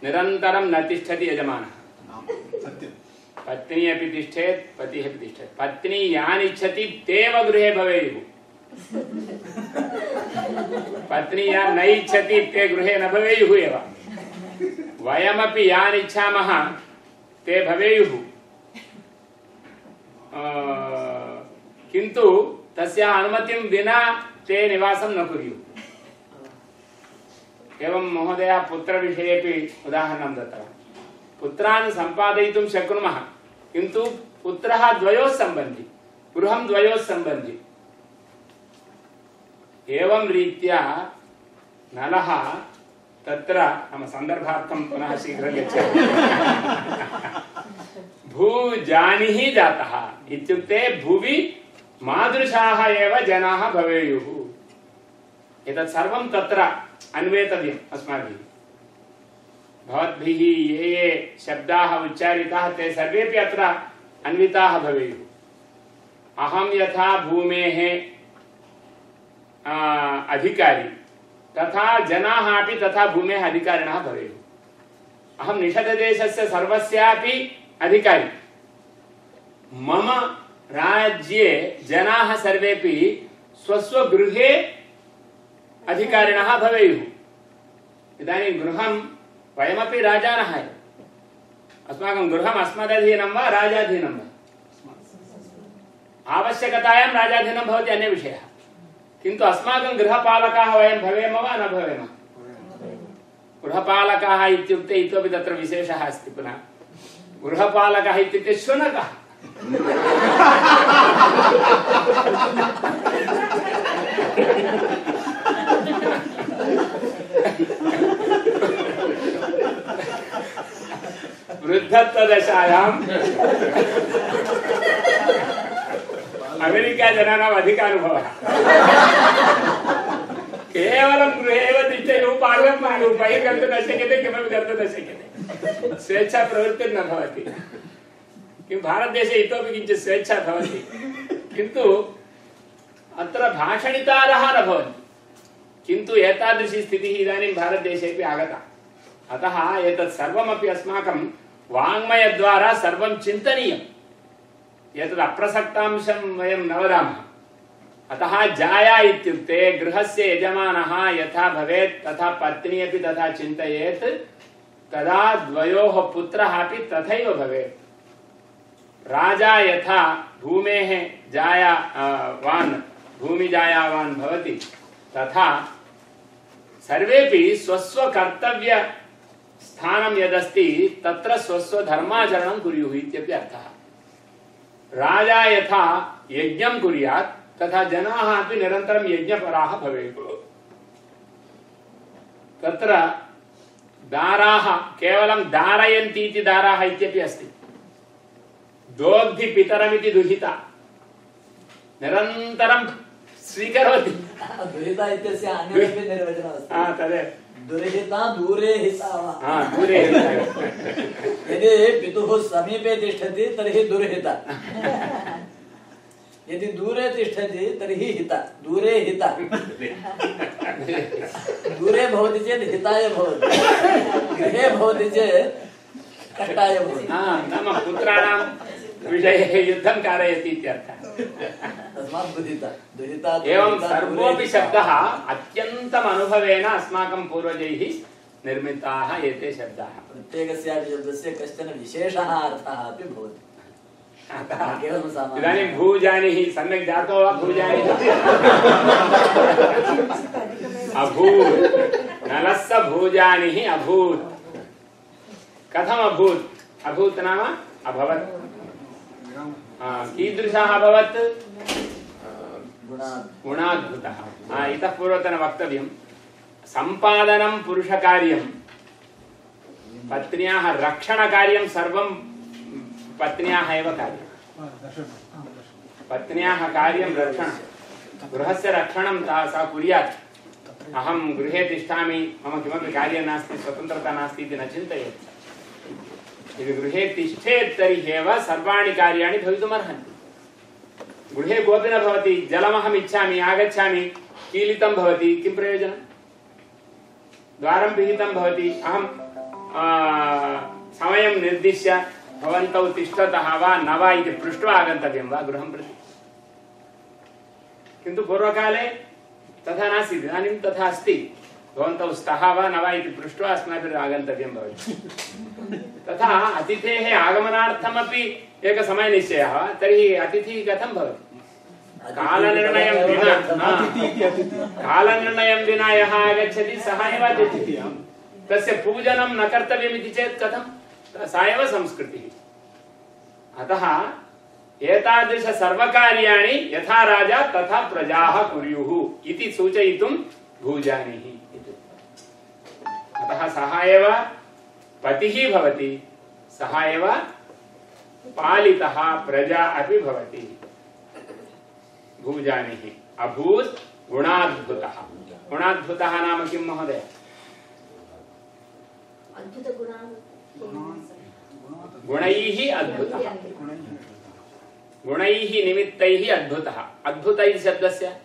Speaker 3: निरन्तरं न तिष्ठति यजमानः। पत्नी अपि तिष्ठेत् पतिः अपि पत्नी यान् इच्छति तेव गृहे भवेयुः। पत्नी यान् न इच्छति ते गृहे न भवेयुः एव। वयमपि यान् इच्छामः ते भवेयुः। आ, किन्तु तस्याः अनुमतिं विना ते निवासं न कुर्युः। एवं महोदयः पुत्रविषयेपि उदाहरणं दत्तवान्। पुत्रान् सम्पादयितुं शक्नुमः। किन्तु पुत्रः द्वयोः सम्बन्धि, गृहं द्वयोः सम्बन्धि। एवं रीत्या नलः तत्र नाम सन्दर्भार्थं पुनः शीघ्रं गच्छामि। भूजानिः जातः। इत्युक्ते भुवि मादृशाः एव जनाः भवेयुः। एतत् सर्वं तत्र अन्वेतव्यम् अस्माभिः। भवद्भिः ये ये शब्दाः उच्चारिताः ते सर्वेपि अत्र अन्विताः भवेयुः। अहं यथा भूमेः अधिकारी, तथा जनाः अपि तथा भूमेः अधिकारिणः भवेयुः। अहं निषधदेशस्य सर्वस्यापि अधिकारी। मम राज्ये जनाः सर्वेपि स्वस्वगृहे अधिकारिणः भवेयुः। इदानीं गृहं वयमपि राजानः एव अस्माकं गृहम् अस्मदधीनं वा राजाधीनं वा? आवश्यकतायां राजाधीनं भवति अन्यविषयः किन्तु अस्माकं गृहपालकाः वयं भवेम वा न भवेम? गृहपालकाः इत्युक्ते इतोपि तत्र विशेषः अस्ति पुनः। वृद्धत्वदशायाम् अमेरिका जनानाम् अधिकानुभवः। केवलं गृहे एव तिष्ठेयुः पाकं कुर्युः बहिः गन्तुं न शक्यते, किमपि कर्तुं न शक्यते। स्वेच्छा प्रवृत्तिर्न भवति। किं भारतदेशे इतोपि किञ्चित् स्वेच्छा भवति। किन्तु अत्र भाषणितारः न भवन्ति किन्तु एतादृशी स्थितिः इदानीं भारतदेशेपि आगता। अतः एतत् सर्वमपि अस्माकं वाङ्मयद्वारा सर्वं चिन्तनीयम्। एतद् अप्रसक्तांशं न वदामः। अतः जाया इत्युक्ते गृहस्य यजमानः यथा भवेत्, तथा पत्नी अपि तथा चिन्तयेत्, तदा द्वयोः पुत्रः अपि राजा यथा भूमेः जाया वान् भूमिजायावान् भवति, तथा सर्वेपि स्वस्वकर्तव्य स्थानं यदस्ति तत्र स्वस्वधर्माचरणं कुर्युः इत्यपि अर्थः। राजा यथा यज्ञं कुर्यात् तथा जनाः अपि निरन्तरं यज्ञपराः भवेयुः। तत्र दाराः केवलं दारयन्ति इति दाराः इत्यपि अस्ति। दोग्धि पितरमिति दुहिता। निरन्तरं स्वीकरोति। [LAUGHS]
Speaker 1: दुहिता इत्यस्य [LAUGHS]
Speaker 3: तदेव।
Speaker 1: दुर्हिता दूरे
Speaker 3: दूरे
Speaker 1: यदि पितुः समीपे तिष्ठति तर्हि दुर्हिता यदि दूरे तिष्ठति तर्हि हिता। दूरे हिता। दूरे भवति चेत् हिताय भवति। गृहे भवति चेत् कष्टाय भवति।
Speaker 3: नाम पुत्राणां विषये युद्धं कारयति इत्यर्थः। एवं सर्वोऽपि शब्दः। अत्यन्तम् अनुभवेन अस्माकं पूर्वजैः निर्मिताः एते शब्दाः।
Speaker 1: प्रत्येकस्यापि शब्दस्य कश्चन विशेषः अर्थः अपि भवति।
Speaker 3: इदानीं भूजानिः सम्यक् जातो वा भूजानिः? अभूत्। नलस्य भूजानिः अभूत्। कथम् अभूत् अभूत् नाम। अभवत् कीदृशः अभवत्? गुणाद्भुतः। इतः पूर्वतन वक्तव्यं सम्पादनं पुरुषकार्यं। पत्न्याः रक्षणकार्यं सर्वं पत्न्याः एव कार्यं पत्न्याः कार्यं रक्षणं। गृहस्य रक्षणं ता सा कुर्यात्। अहं गृहे तिष्ठामि मम किमपि कार्यं नास्ति स्वतन्त्रता नास्ति इति न चिन्तयेत्। यदि गृहे तिष्ठेत् तर्हि एव सर्वाणि कार्याणि भवितुमर्हन्ति गृहे कोऽपि न भवति, जलमहम् इच्छामि, आगच्छामि कीलितं भवति, किं प्रयोजनं? द्वारं पिहितं भवति निर्दिश्य भवन्तौ तिष्ठतः वा न वा इति पृष्ट्वा तथा नासीत्, इदानीं तथा अस्ति। भवन्तौ स्तः वा न वा इति पृष्ट्वा अस्माभिः आगन्तव्यं भवति। [LAUGHS] तथा अतिथेः आगमनार्थमपि एकः समयनिश्चयः तर्हि अतिथिः कथं भवति? कालनिर्णयं विना
Speaker 5: अतिथि इति अतिथि।
Speaker 3: कालनिर्णयं विना यः आगच्छति सः एव
Speaker 5: अतिथि
Speaker 3: तस्य पूजनं न कर्तव्यमिति चेत् कथं? सा एव संस्कृतिः। अतः एतादृश सर्वकार्याणि यथा राजा तथा प्रजाः कुर्युः इति सूचयितुं भूजानिः। अतः सः एव पतिः भवति। सः एव पालितः प्रजा अपि भवति। भूजानिः अभूत् गुणाद्भुतः। गुणाद्भुतः नाम किं महोदय? गुणैः अद्भुतः। गुणैः निमित्तैः अद्भुतः। अद्भुत शब्दस्य?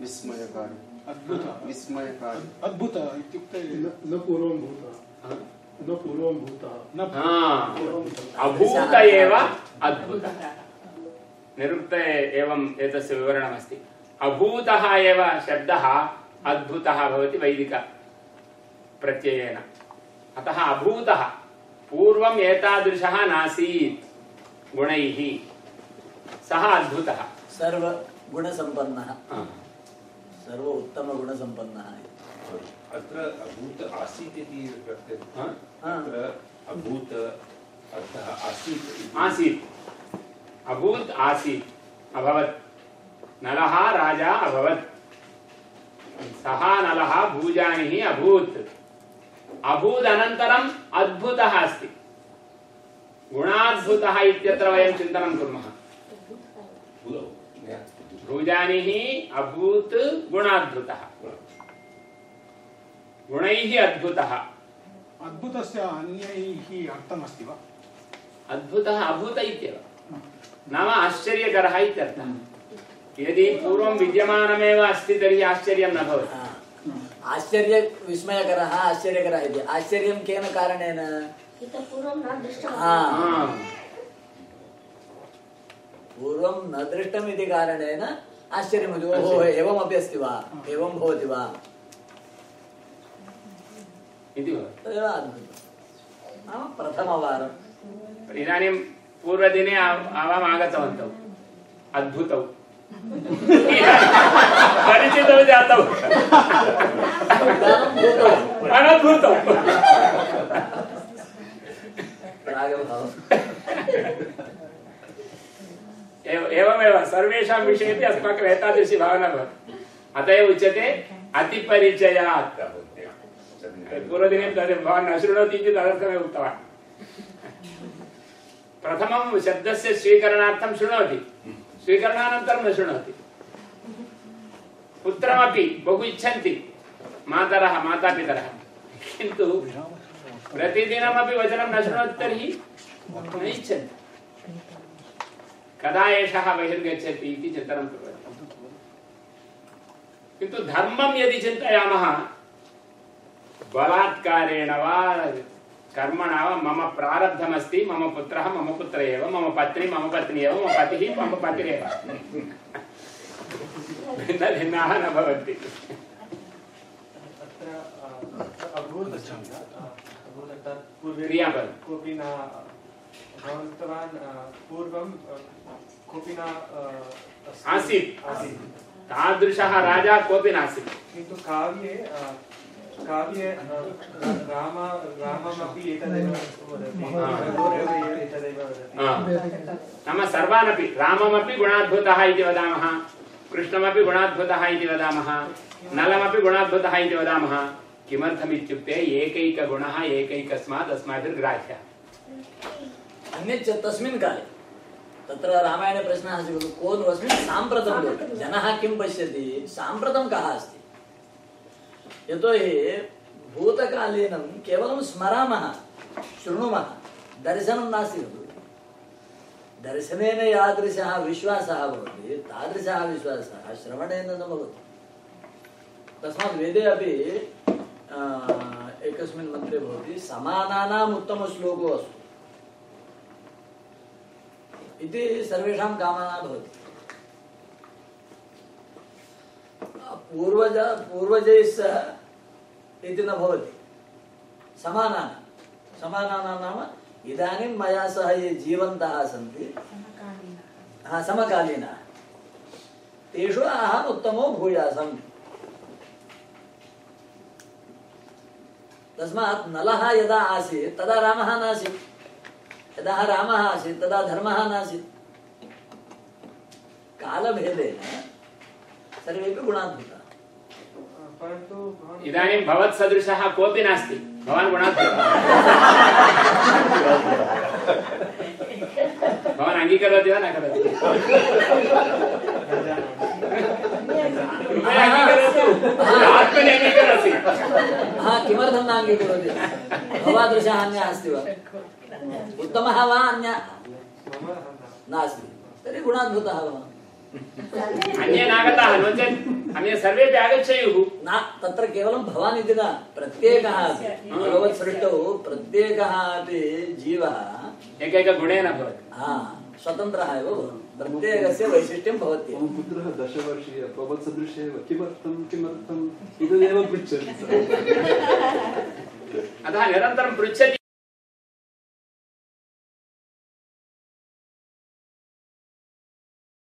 Speaker 4: विस्मयकारी
Speaker 5: अद्भुत
Speaker 4: विस्मयकारी
Speaker 5: अद्भुत इत्युक्ते
Speaker 10: न पूर्वं भूतः न पूर्वं भूतः
Speaker 5: न
Speaker 3: अभूत एव अद्भुतः निरुक्ते एवम् एतस्य विवरणमस्ति. अभूतः एव शब्दः अद्भुतः भवति वैदिक प्रत्ययेन. अतः अभूतः. पूर्वम् एतादृशः नासीत् गुणैः. सः अद्भुतः.
Speaker 1: सर्व गुणसम्पन्नः
Speaker 3: हा।
Speaker 1: सर्व उत्तमगुणसम्पन्नः
Speaker 2: अत्र अभूत आसीत् इति प्रत्यय
Speaker 3: हा?
Speaker 2: अत्र अभूत अर्थः आसीत्
Speaker 3: आसीत्. अभूत् आसीत्. अभवत्. नलः राजा अभवत्. सः नलः भूजानिः अभूत्. अभूदनन्तरम् अद्भुतः अस्ति. गुणाद्भुतः इत्यत्र वयं चिन्तनं कुर्मः. भूजानिः अभूत् गुणाद्भुतः। गुणैः अद्भुतः।
Speaker 5: अद्भुतस्य अन्यैः अर्थमस्ति वा?
Speaker 3: अद्भुतः अभूत नाम आश्चर्यकरः यदि पूर्वं विद्यमानमेव अस्ति तर्हि आश्चर्यं न भवति।
Speaker 1: आश्चर्य विस्मयकरः आश्चर्यकरः इति। आश्चर्यं केन कारणेन?
Speaker 6: इतः पूर्वं न दृष्टम्।
Speaker 1: हा।
Speaker 3: हा।
Speaker 1: पूर्वं न दृष्टम् इति कारणेन आश्चर्यम् ओहो एवमपि अस्ति वा? एवं भवति वा?
Speaker 3: इति
Speaker 1: तदेव अद्भुतं नाम प्रथमवारम्।
Speaker 3: इदानीं पूर्वदिने आव- आवाम् आगतवन्तौ। अद्भुतौ। परिचितौ जातौ। अनद्भुतौ।
Speaker 1: रागभावम्
Speaker 3: एव- एवमेव सर्वेषां विषयेपि अस्माकम् एतादृशी भावना भवति। अत एव उच्यते अतिपरिचयात्। पूर्वदिने तद् भवान् न शृणोति इति तदर्थमेव उक्तवान्। प्रथमं शब्दस्य स्वीकरणार्थं शृणोति। स्वीकरणानन्तरं न शृणोति। पुत्रमपि बहु इच्छन्ति मातरः मातापितरः। किन्तु प्रतिदिनमपि वचनं न शृणोति तर्हि न इच्छन्ति। कदा एषः बहिर्गच्छति इति चिन्तनं कुर्वन्ति। किन्तु धर्मं यदि चिन्तयामः बलात्कारेण वा कर्मणा वा मम प्रारब्धमस्ति मम पुत्रः मम पुत्र एव मम पत्नी मम पत्नी एव मम पतिः मम पतिरेव भिन्नभिन्नाः न भवन्ति।
Speaker 9: अत्र तत् पूर्वे। कोऽपि न
Speaker 3: आसीत्।
Speaker 9: आसीत्।
Speaker 3: तादृशः राजा कोऽपि नासीत्।
Speaker 9: किन्तु काव्ये काव्ये राम राममपि एतदेव
Speaker 3: हा।
Speaker 9: एतदेव वदति।
Speaker 3: नाम सर्वानपि राममपि गुणाद्भुतः इति वदामः कृष्णमपि गुणाद्भुतः इति वदामः नलमपि गुणाद्भुतः इति वदामः। किमर्थमित्युक्ते एकैकगुणः एकैकस्मात् अस्माभिर्ग्राह्यः।
Speaker 1: अन्यच्च तस्मिन् काले। तत्र रामायणे प्रश्नः अस्ति खलु को अस्मिन् साम्प्रतं। लोके जनः किं पश्यति? साम्प्रतं कः अस्ति? यतोहि भूतकालीनं केवलं स्मरामः शृणुमः दर्शनं नास्ति खलु। दर्शनेन यादृशः विश्वासः भवति तादृशः विश्वासः श्रवणेन न भवति। तस्मात् वेदे अपि एकस्मिन् मन्त्रे भवति समानानाम् उत्तमश्लोको अस्तु। इति सर्वेषां कामना भवति। पूर्वज पूर्वजैः सह इति न भवति। समानानां समानानां नाम इदानीं मया सह ये जीवन्तः सन्ति हा समकालीनाः। तेषु अहम् उत्तमो भूयासम्। तस्मात् नलः यदा आसीत् तदा रामः नासीत्। यदा रामः आसीत् तदा धर्मः नासीत्। कालभेदेन सर्वेपि गुणाद्भुताः।
Speaker 9: परन्तु भवान्
Speaker 3: इदानीं भवत्सदृशः कोऽपि नास्ति। भवान् गुणाद्भुतः। भवान् अङ्गीकरोति वा न करोति?
Speaker 1: हा किमर्थं न अङ्गीकरोति भवादृशः अन्यः अस्ति वा? उत्तमः वा अन्यः नास्ति तर्हि गुणाद्भुतः भवान्
Speaker 3: अन्ये नागताः नो चेत् अन्ये सर्वेपि आगच्छेयुः
Speaker 1: न तत्र केवलं भवान् इति न प्रत्येकः अपि भगवत् सृष्टौ प्रत्येकः अपि जीवः.
Speaker 3: एकैकगुणेन भवति.
Speaker 1: हा स्वतन्त्रः एव प्रत्येकस्य वैशिष्ट्यं भवति
Speaker 4: मम पुत्रः दशवर्षीय भवत्सदृश एव किमर्थं किमर्थम् इदमेव पृच्छति।
Speaker 3: अतः निरन्तरं पृच्छति